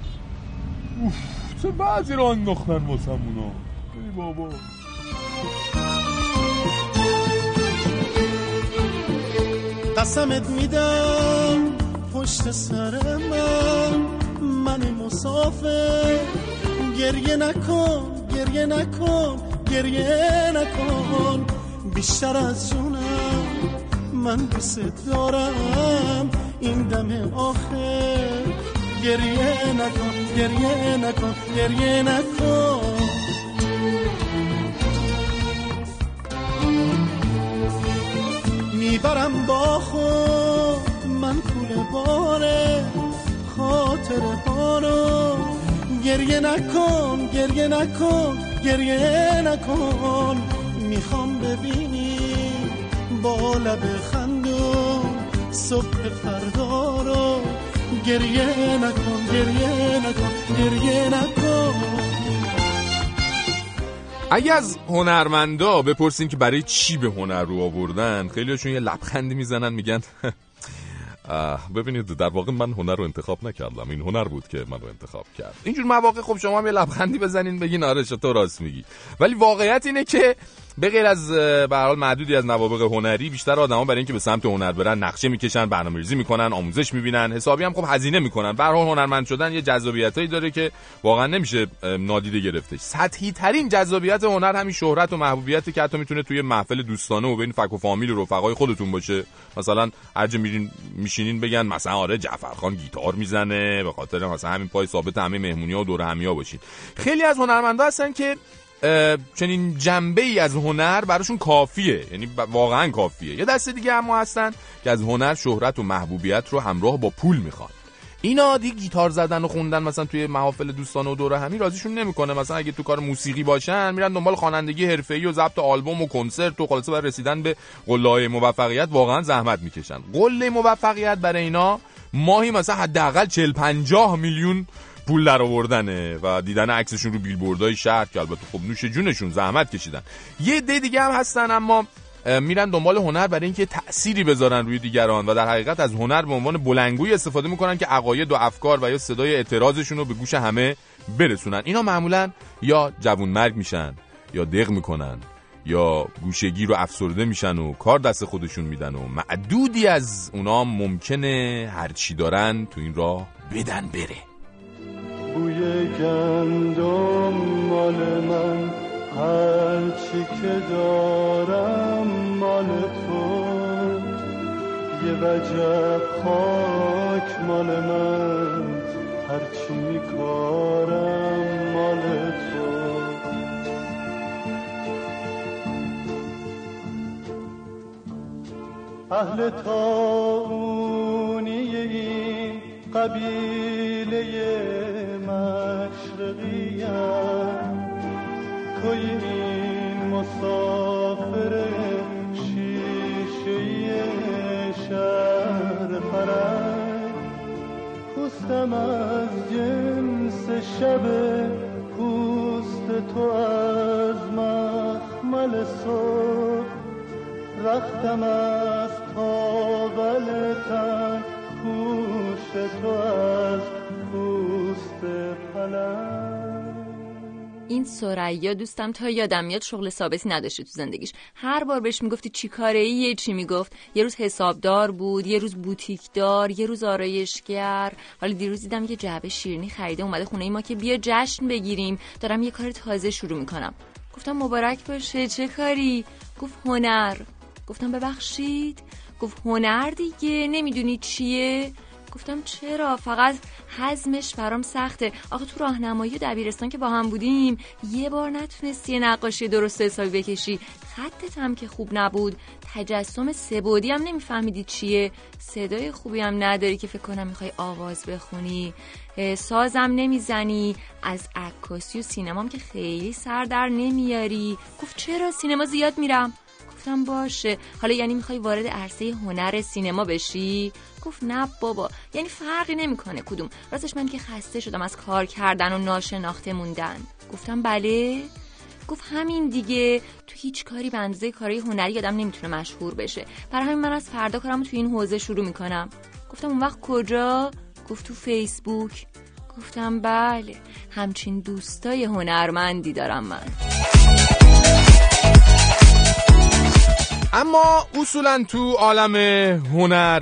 اوف چه بعضی رو انداختن واسه اونا ای بابا. قسمت میدم. پشت سر من من مسافر. گریه نکن گریه نکن گریه نکن. بیشتر از جونم من دوست دارم. این دم آخر. گریه نکن گریه نکن گریه نکن. می‌برم با خود. من کول باره خاطر ها رو گریه نکن گریه نکن گریه نکن. می‌خوام ببینی با لب خندون صبح فردا رو. گریه نکن گریه نکن گریه نکن. اگه از هنرمندا بپرسین که برای چی به هنر رو آوردن خیلیشون یه لبخندی می‌زنن میگن ببینید در واقع من هنر رو انتخاب نکردم. این هنر بود که من رو انتخاب کرد. اینجور مواقع خب شما هم یه لبخندی بزنین بگین آره تو راست میگی. ولی واقعیت اینه که به غیر از به حال معدودی از نوابق هنری بیشتر آدما برای اینکه به سمت هنر برن نقشه می‌کشن برنامه‌ریزی می‌کنن آموزش می‌بینن حسابی هم خب هزینه می‌کنن. به هنرمند شدن یه جذابیتایی داره که واقعا نمیشه نادیده گرفتش. سطحی ترین جذابیت هنر همین شهرت و محبوبیتی که حتی می‌تونه توی محفل دوستانه و بین فک و فامیل و رفقای خودتون باشه. مثلا هر جا میرین میشینین بگن مثلا آره جعفرخان گیتار می‌زنه به خاطر مثلا همین پای ثابت همه مهمونی و دور همیا باشین. خیلی از هنرمندا هستن که چنین جنبه ای از هنر براشون کافیه. یعنی واقعا کافیه. یه دسته دیگه اما هستن که از هنر شهرت و محبوبیت رو همراه با پول می‌خوان. اینا دیگه گیتار زدن و خوندن مثلا توی محافل دوستانه و دوره همی راضیشون نمی‌کنه. مثلا اگه تو کار موسیقی باشن میرن دنبال خوانندگی حرفه‌ای و ضبط آلبوم و کنسرت و خلاصه برای رسیدن به قله موفقیت واقعا زحمت می‌کشن. قله موفقیت برای اینا ماهی مثلا حداقل 40 50 میلیون پول در آوردنه و دیدن عکسشون رو بیلبوردهای شهر که البته خب نوش جونشون زحمت کشیدن. یه عده دیگه هم هستن اما میرن دنبال هنر برای اینکه تأثیری بذارن روی دیگران و در حقیقت از هنر به عنوان بلنگوی استفاده می‌کنن که عقاید و افکار و یا صدای اعتراضشون رو به گوش همه برسونن. اینا معمولا یا جوون مرگ میشن یا دق می‌کنن یا گوشگیر و افسرده میشن و کار دست خودشون میدن و معدودی از اونا ممکنه هرچی دارن تو این راه بدن بره. گندم مال من. هرچی که دارم مال تو. یه وجب خاک مال من. هرچی میکارم مال تو. اهل تاونی این قبیله مشرقی توی این مسافر شیشه شهر فرنگ پوستم از جنس شب پوست تو از مخمل صبح رختم از تاول تن پوش تو از این سریا دوستم تا یادم میاد شغل ثابتی نداشته تو زندگیش. هر بار بهش می‌گفتی چی کاره ای یه چی می‌گفت. یه روز حسابدار بود یه روز بوتیکدار یه روز آرایشگر. حالا دیروز دیدم یه جعبه شیرینی خریده اومده خونه ای ما که بیا جشن بگیریم. دارم یه کار تازه شروع می‌کنم. گفتم مبارک باشه چه کاری؟ گفت هنر. گفتم ببخشید. گفت هنر دیگه نمی‌دونی چیه؟ گفتم چرا؟ فقط حزمش برام سخته. آخه تو راهنمایی دبیرستان که با هم بودیم یه بار نتونستی نقاشی درست حسابی بکشی. خطت هم که خوب نبود. تجسم سبودی هم نمیفهمیدی چیه. صدای خوبی هم نداری که فکر کنم می‌خوای آواز بخونی. سازم نمی‌زنی. از عکاسی و سینمام که خیلی سر در نمیاری. گفت چرا سینما زیاد میرم؟ گفتم باشه. حالا یعنی می‌خوای وارد عرصه هنر سینما بشی؟ گفت نه بابا یعنی فرقی نمی‌کنه کدوم. راستش من که خسته شدم از کار کردن و ناشناخته موندن. گفتم بله. گفت همین دیگه. تو هیچ کاری به اندازه کارهای هنری آدم نمی‌تونه مشهور بشه. برای همین من از فردا کارم تو این حوزه شروع می‌کنم. گفتم اون وقت کجا؟ گفت تو فیسبوک. گفتم بله همچین دوستای هنرمندی دارم من. اما اصولا تو عالم هنر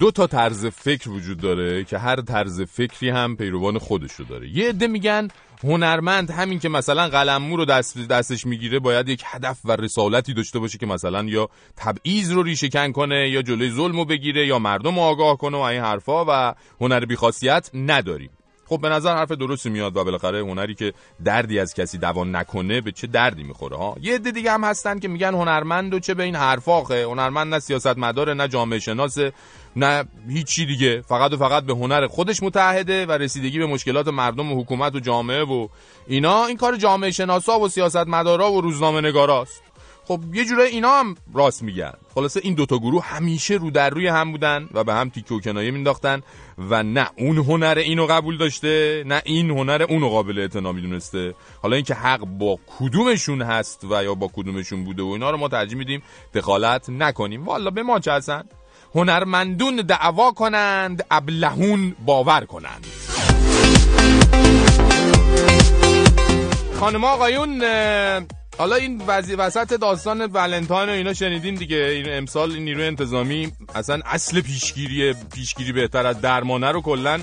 دو تا طرز فکر وجود داره که هر طرز فکری هم پیروان خودشو داره. یه عده میگن هنرمند همین که مثلا قلممو رو دست دستش می‌گیره باید یک هدف و رسالتی داشته باشه که مثلا یا تبعیض رو ریشه کن کنه یا جلوی ظلم رو بگیره یا مردم رو آگاه کنه و این حرفا و هنر بیخاصیت نداریم. خب به نظر حرف درستی میاد و بالاخره هنری که دردی از کسی دوان نکنه به چه دردی می‌خوره ها؟ یه عده دیگه هم هستن که میگن هنرمند و چه به این حرفاخه. هنرمند نه سیاستمداره نه جامعه شناسه نه هیچی دیگه. فقط و فقط به هنر خودش متحده و رسیدگی به مشکلات مردم و حکومت و جامعه و اینا. این کار جامعه شناسا و سیاستمدارا و روزنامه نگاراست خب یه جوره اینا هم راست میگن. خلاصه این دوتا گروه همیشه رو در روی هم بودن و به هم تیکه و کنایه مینداختن و نه اون هنر اینو قبول داشته نه این هنر اونو قابل اعتنا می‌دونسته. حالا اینکه حق با کدومشون هست و یا با کدومشون بوده و اینا رو ما ترجیح میدیم دخالت نکنیم. والا به ما چه هستن هنرمندون دعوا کنند ابلهون باور کنند. خانم آقایون حالا این وضعی وسط داستان ولنتاین و اینا شنیدین دیگه. این امسال این نیروی انتظامی اصلا اصل پیشگیری پیشگیری بهتر از درمانه رو کلا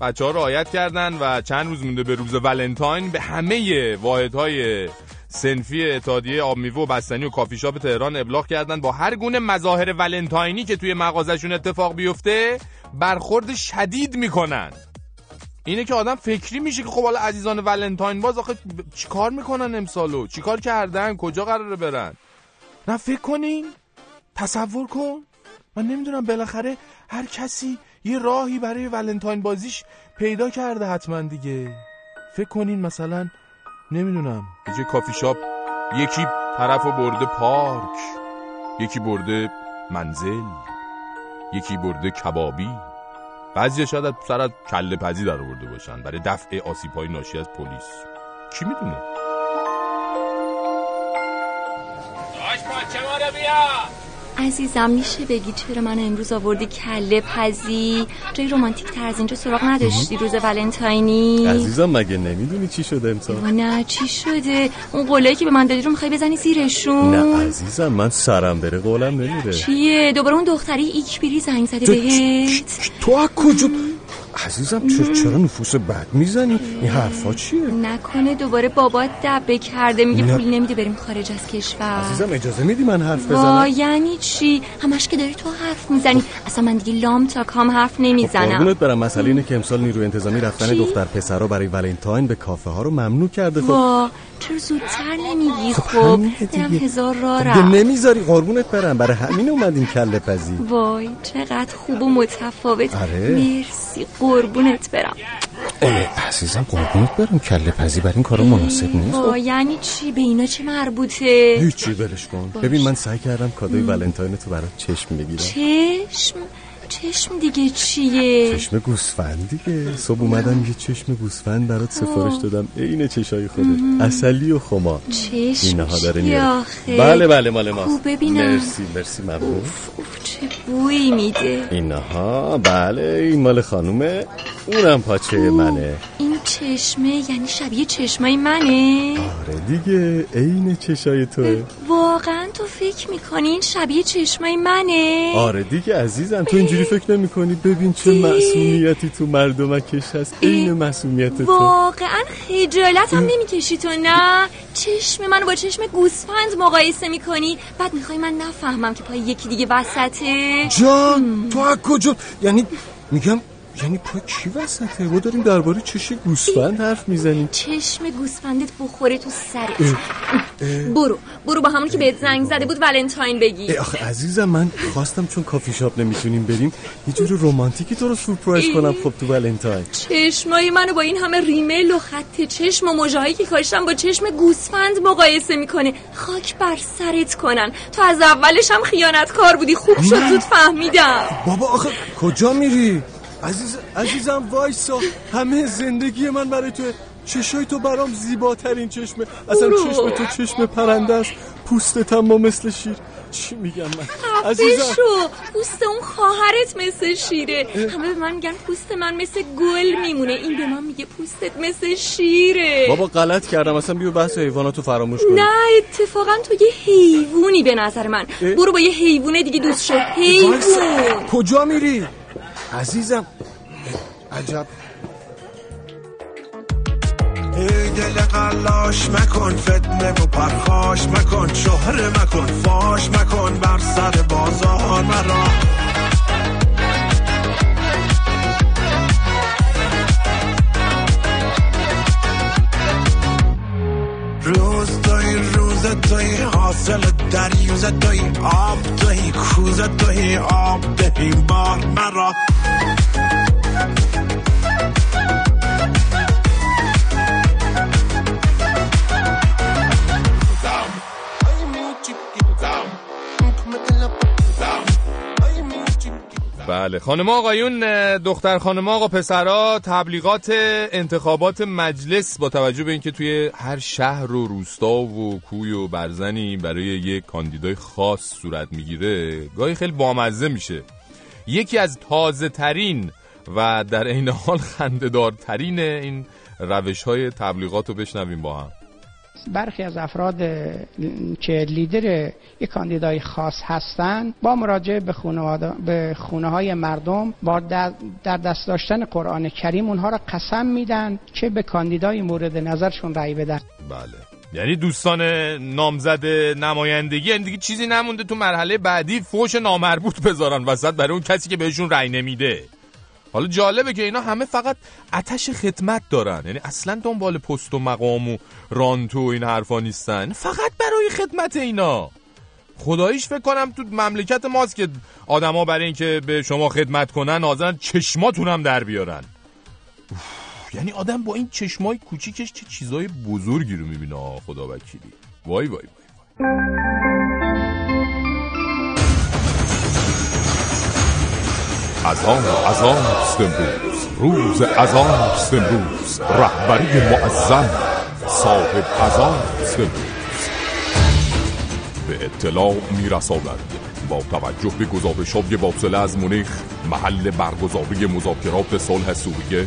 بچه ها رعایت کردن و چند روز مونده به روز ولنتاین. به همه واحدهای سنفی اتحادیه آب میوه و بستنی و کافی شاپ تهران ابلاغ کردن. با هر گونه مظاهر ولنتاینی که توی مغازشون اتفاق بیفته برخورد شدید می‌کنن. اینه که آدم فکری میشه که خب حالا عزیزان ولنتاین باز آخه چیکار می‌کنن امسالو؟ چیکار کردن؟ کجا قراره برن؟ نه فکر کنین. تصور کن. من نمی‌دونم بالاخره هر کسی یه راهی برای ولنتاین بازیش پیدا کرده حتما دیگه. فکر کنین مثلا نمی‌دونم. جای کافی شاپ یکی طرف برده پارک یکی برده منزل یکی برده کبابی. بعضی شاید از سر از کله پزی در آورده باشن. برای دفع آسیب های ناشی از پلیس. کی می‌دونه؟ داش پاچه ما رو بیا! عزیزم میشه بگی چرا من امروز آوردی کله پزی؟ جای رومانتیک تر از اینجا سراغ نداشتی روز ولنتاینی؟ عزیزم مگه نمی‌دونی چی شده امسال؟ نه چی شده؟ اون قولایی که به من دادی رو می‌خوای بزنی زیرشون؟ نه عزیزم من سرم بره قولم نمیره. چیه؟ دوباره اون دختری ایکبیری زنگ زده بهت؟ تو از کجا؟ عزیزم چرا, چرا نفوس بد می‌زنی؟ این حرفا چیه؟ نکنه دوباره بابات دبه کرده میگه نه. پول نمیده بریم خارج از کشور. عزیزم اجازه میدی من حرف وا بزنم؟ یعنی چی؟ همش که داری تو حرف می‌زنی. اصلا من دیگه لام تا کام حرف نمی‌زنم. قربونت برم. مسئله اینه که امسال نیروی انتظامی رفتن چی؟ دختر پسرا برای ولنتاین به کافه ها رو ممنوع کرده. خب وا. چرا زودتر نمیگی خب دلم دیگه. هزار راه ده رفت. نمی‌ذاری قربونت برم. برای همین اومدیم کله پزی. وای چقدر خوب و متفاوت. آره. مرسی قربونت برم. اه، عزیزم قربونت برم. کله پزی برای این کارا مناسب نیست. وای یعنی چی؟ به اینا چه مربوطه؟ هیچی ولش کن. باش. ببین من سعی کردم کادوی ولنتاین تو برات چشم بگیرم. چشم؟ چشم دیگه چیه؟ چشم گوسفند دیگه. صبح اومدم یه چشم گوسفند برات سفارش. دادم. عین چشای خودت. مم. اصلی و خما. چشم اینها داره آخه؟ بله بله مال ماست. ببینم. مرسی مرسی ممنون. چه بویی میده. اینها بله این مال خانومه. اونم پاچه منه. این چشمه یعنی شبیه چشمای منه؟ آره دیگه عین چشای توه. واقعا تو فکر می‌کنی این شبیه چشمای منه؟ آره دیگه عزیزم تو اینجوری فکر نمی کنی ببین چه معصومیتی تو مردمکش هست. عین معصومیت تو. واقعا خجالت هم نمی‌کشی تو نه؟ چشم منو با چشم گوسفند مقایسه می‌کنی. بعد می‌خوای من نفهمم که پای یکی دیگه وسطه؟ جان تو از کجا؟ یعنی میگم یعنی پا کی وسطه؟ ما داریم درباره چش گوسفند حرف می‌زنیم. چشم گوسفندت بخوره تو سرت. برو برو با همون که بهت زنگ زده بود ولنتاین بگی آخه عزیزم من خواستم چون کافی شاپ نمی‌تونیم بریم یه جور رومانتیکی تو رو سورپرایز ای. کنم خب تو ولنتاین. چشمای منو با این همه ریمیل و خط چشم و مجاهایی که کاشتم با چشم گوسفند مقایسه می‌کنه. خاک بر سرت کنن. تو از اولش هم خیانتکار بودی. خوب شد. زود فهمیدم. بابا آخه کجا میری؟ عزیز عزیزم وایسا. همه زندگی من برای تو. چشای تو برام زیباترین چشمه. اصلا برو. چشم تو چشم پرنده است. پوستت هم مثل شیر. چی میگم من؟ عزیزم. شو. پوست اون خواهرت مثل شیره. همه به من میگن پوست من مثل گل میمونه. این به من میگه پوستت مثل شیره. بابا غلط کردم. اصلا بیو بحث حیواناتو فراموش کن نه اتفاقا تو یه حیوونی به نظر من. برو با یه حیوونه دیگه دوست شو. حیوون. کجا میری؟ عزیزم. عجب. ای دل قلاش مکن فتنه و پرخاش مکن شهره مکن فاش مکن بر سر بازار مرا. توی حاصل دریوز توی آب توی کوز توی آب دهی بار مرا. بله. خانم آقایون دختر خانم آقا پسرا تبلیغات انتخابات مجلس با توجه به اینکه توی هر شهر و روستا و کوی و برزنی برای یک کاندیدای خاص صورت می‌گیره گاهی خیلی بامزه میشه. یکی از تازه ترین و در عین حال خنده‌دارترین این روش های تبلیغات رو بشنویم با هم. برخی از افراد که لیدر یک کاندیدای خاص هستند با مراجعه به خانواده به خونه های مردم با در دست داشتن قرآن کریم اونها را قسم میدن که به کاندیدای مورد نظرشون رأی بدن. بله. یعنی دوستان نامزد نمایندگی یعنی دیگه چیزی نمونده تو مرحله بعدی فوش نامربوط بذارن وسط برای اون کسی که بهشون رأی نمیده. حالا جالبه که اینا همه فقط آتش خدمت دارن. یعنی اصلا دنبال پست و مقام و رانتو و این حرفا نیستن. فقط برای خدمت اینا. خداییش فکر کنم تو مملکت ماست که آدما برای اینکه به شما خدمت کنن حاضرن چشماتون هم در بیارن. اوف، یعنی آدم با این چشمای کوچیکش چه چیزای بزرگی رو می‌بینه خدا وکیلی. وای وای وای از از آن است امروز روز آن است امروز رهبری معظم صاحب آن است امروز به اطلاع میرساند با توجه به گزارش های واصله از مونیخ محل برگزاری مذاکرات صلح سوریه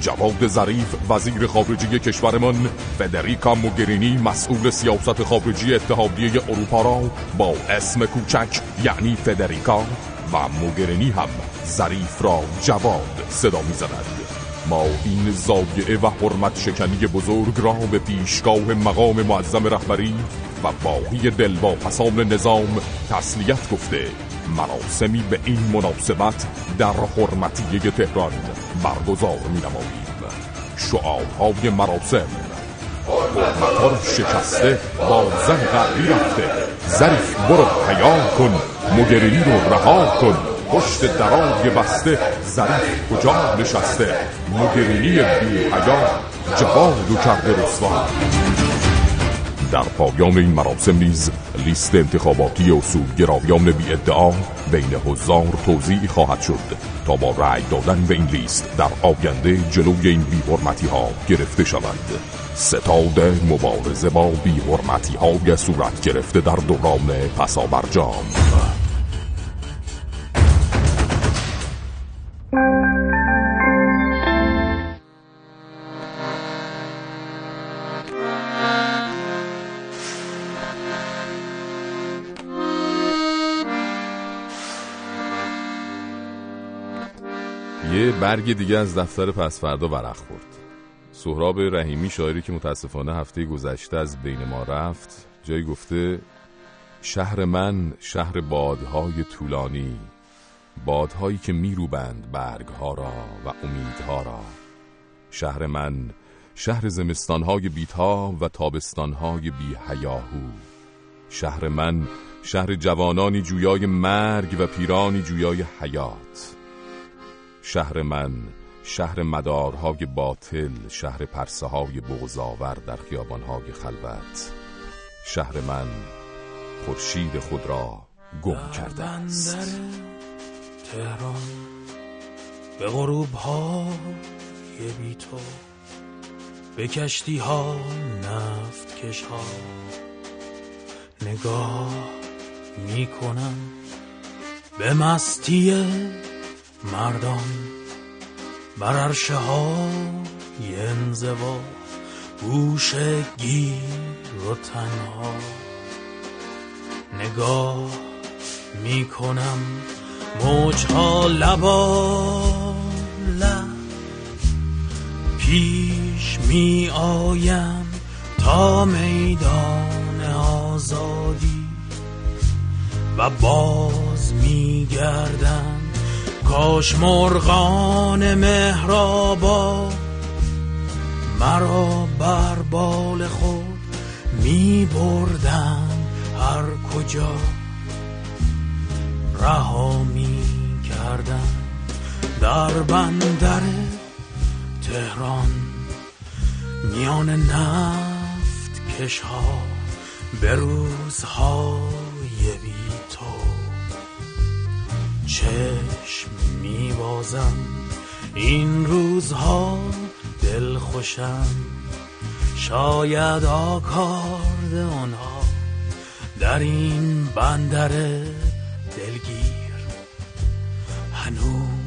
جواد ظریف وزیر خارجه کشورمان فدریکا موگرینی مسئول سیاست خارجی اتحادیه اروپا را با اسم کوچک یعنی فدریکا و موگرینی هم ظریف را جواد صدا می ما این زایعه و حرمت شکنی بزرگ را به پیشگاه مقام معظم رهبری و باقی دلواپسان نظام تسلیت گفته. مراسمی به این مناسبت در حرمتیه تهران برگزار می نماییم شعارهای مراسم. حرمت را شکسته با زن غربی رفته. ظریف برو حیا کن. مگرینی رو رها کن. پشت درای بسته. ظریف کجا نشسته؟ مگرینی بی حیا. جواد و کرده رسوا. در پایان این مراسم نیز لیست انتخاباتی اصولگرایان بی ادعا بین حضار توضیح خواهد شد تا با رأی دادن به این لیست در آینده جلوی این بی ها گرفته شود ستاد مبارزه با بی های صورت گرفته در دوران پسابرجام یه برگ دیگه از دفتر پسفردا ورق خورد. سهراب رحیمی شاعری که متاسفانه هفته گذشته از بین ما رفت جایی گفته شهر من شهر بادهای طولانی بادهایی که میروبند برگها را و امیدها را. شهر من شهر زمستانهای بیتا و تابستانهای بی هیاهو شهر من شهر جوانانی جویای مرگ و پیرانی جویای حیات. شهر من شهر مدارهای باطل شهر پرسه های بغزاور در خیابانهای خلوت. شهر من خورشید خود را گم کرده است. تهران به غروب های بی تو به کشتی ها نفت کش ها نگاه می‌کنم به مستی مردان بر عرشه های انزوا گوش گیر و تنها. نگاه می‌کنم موجها لبا لب. پیش می آیم تا میدان آزادی و باز می گردم کاش مرغان مهرابا مرا بر بال خود می بردن هر کجا. رها می کردن در بندر تهران. میان نفت کش ها به روزهای چشم میبازم. این روزها دل خوشم. شاید آکارد آنها در این بندر دلگیر. هنوز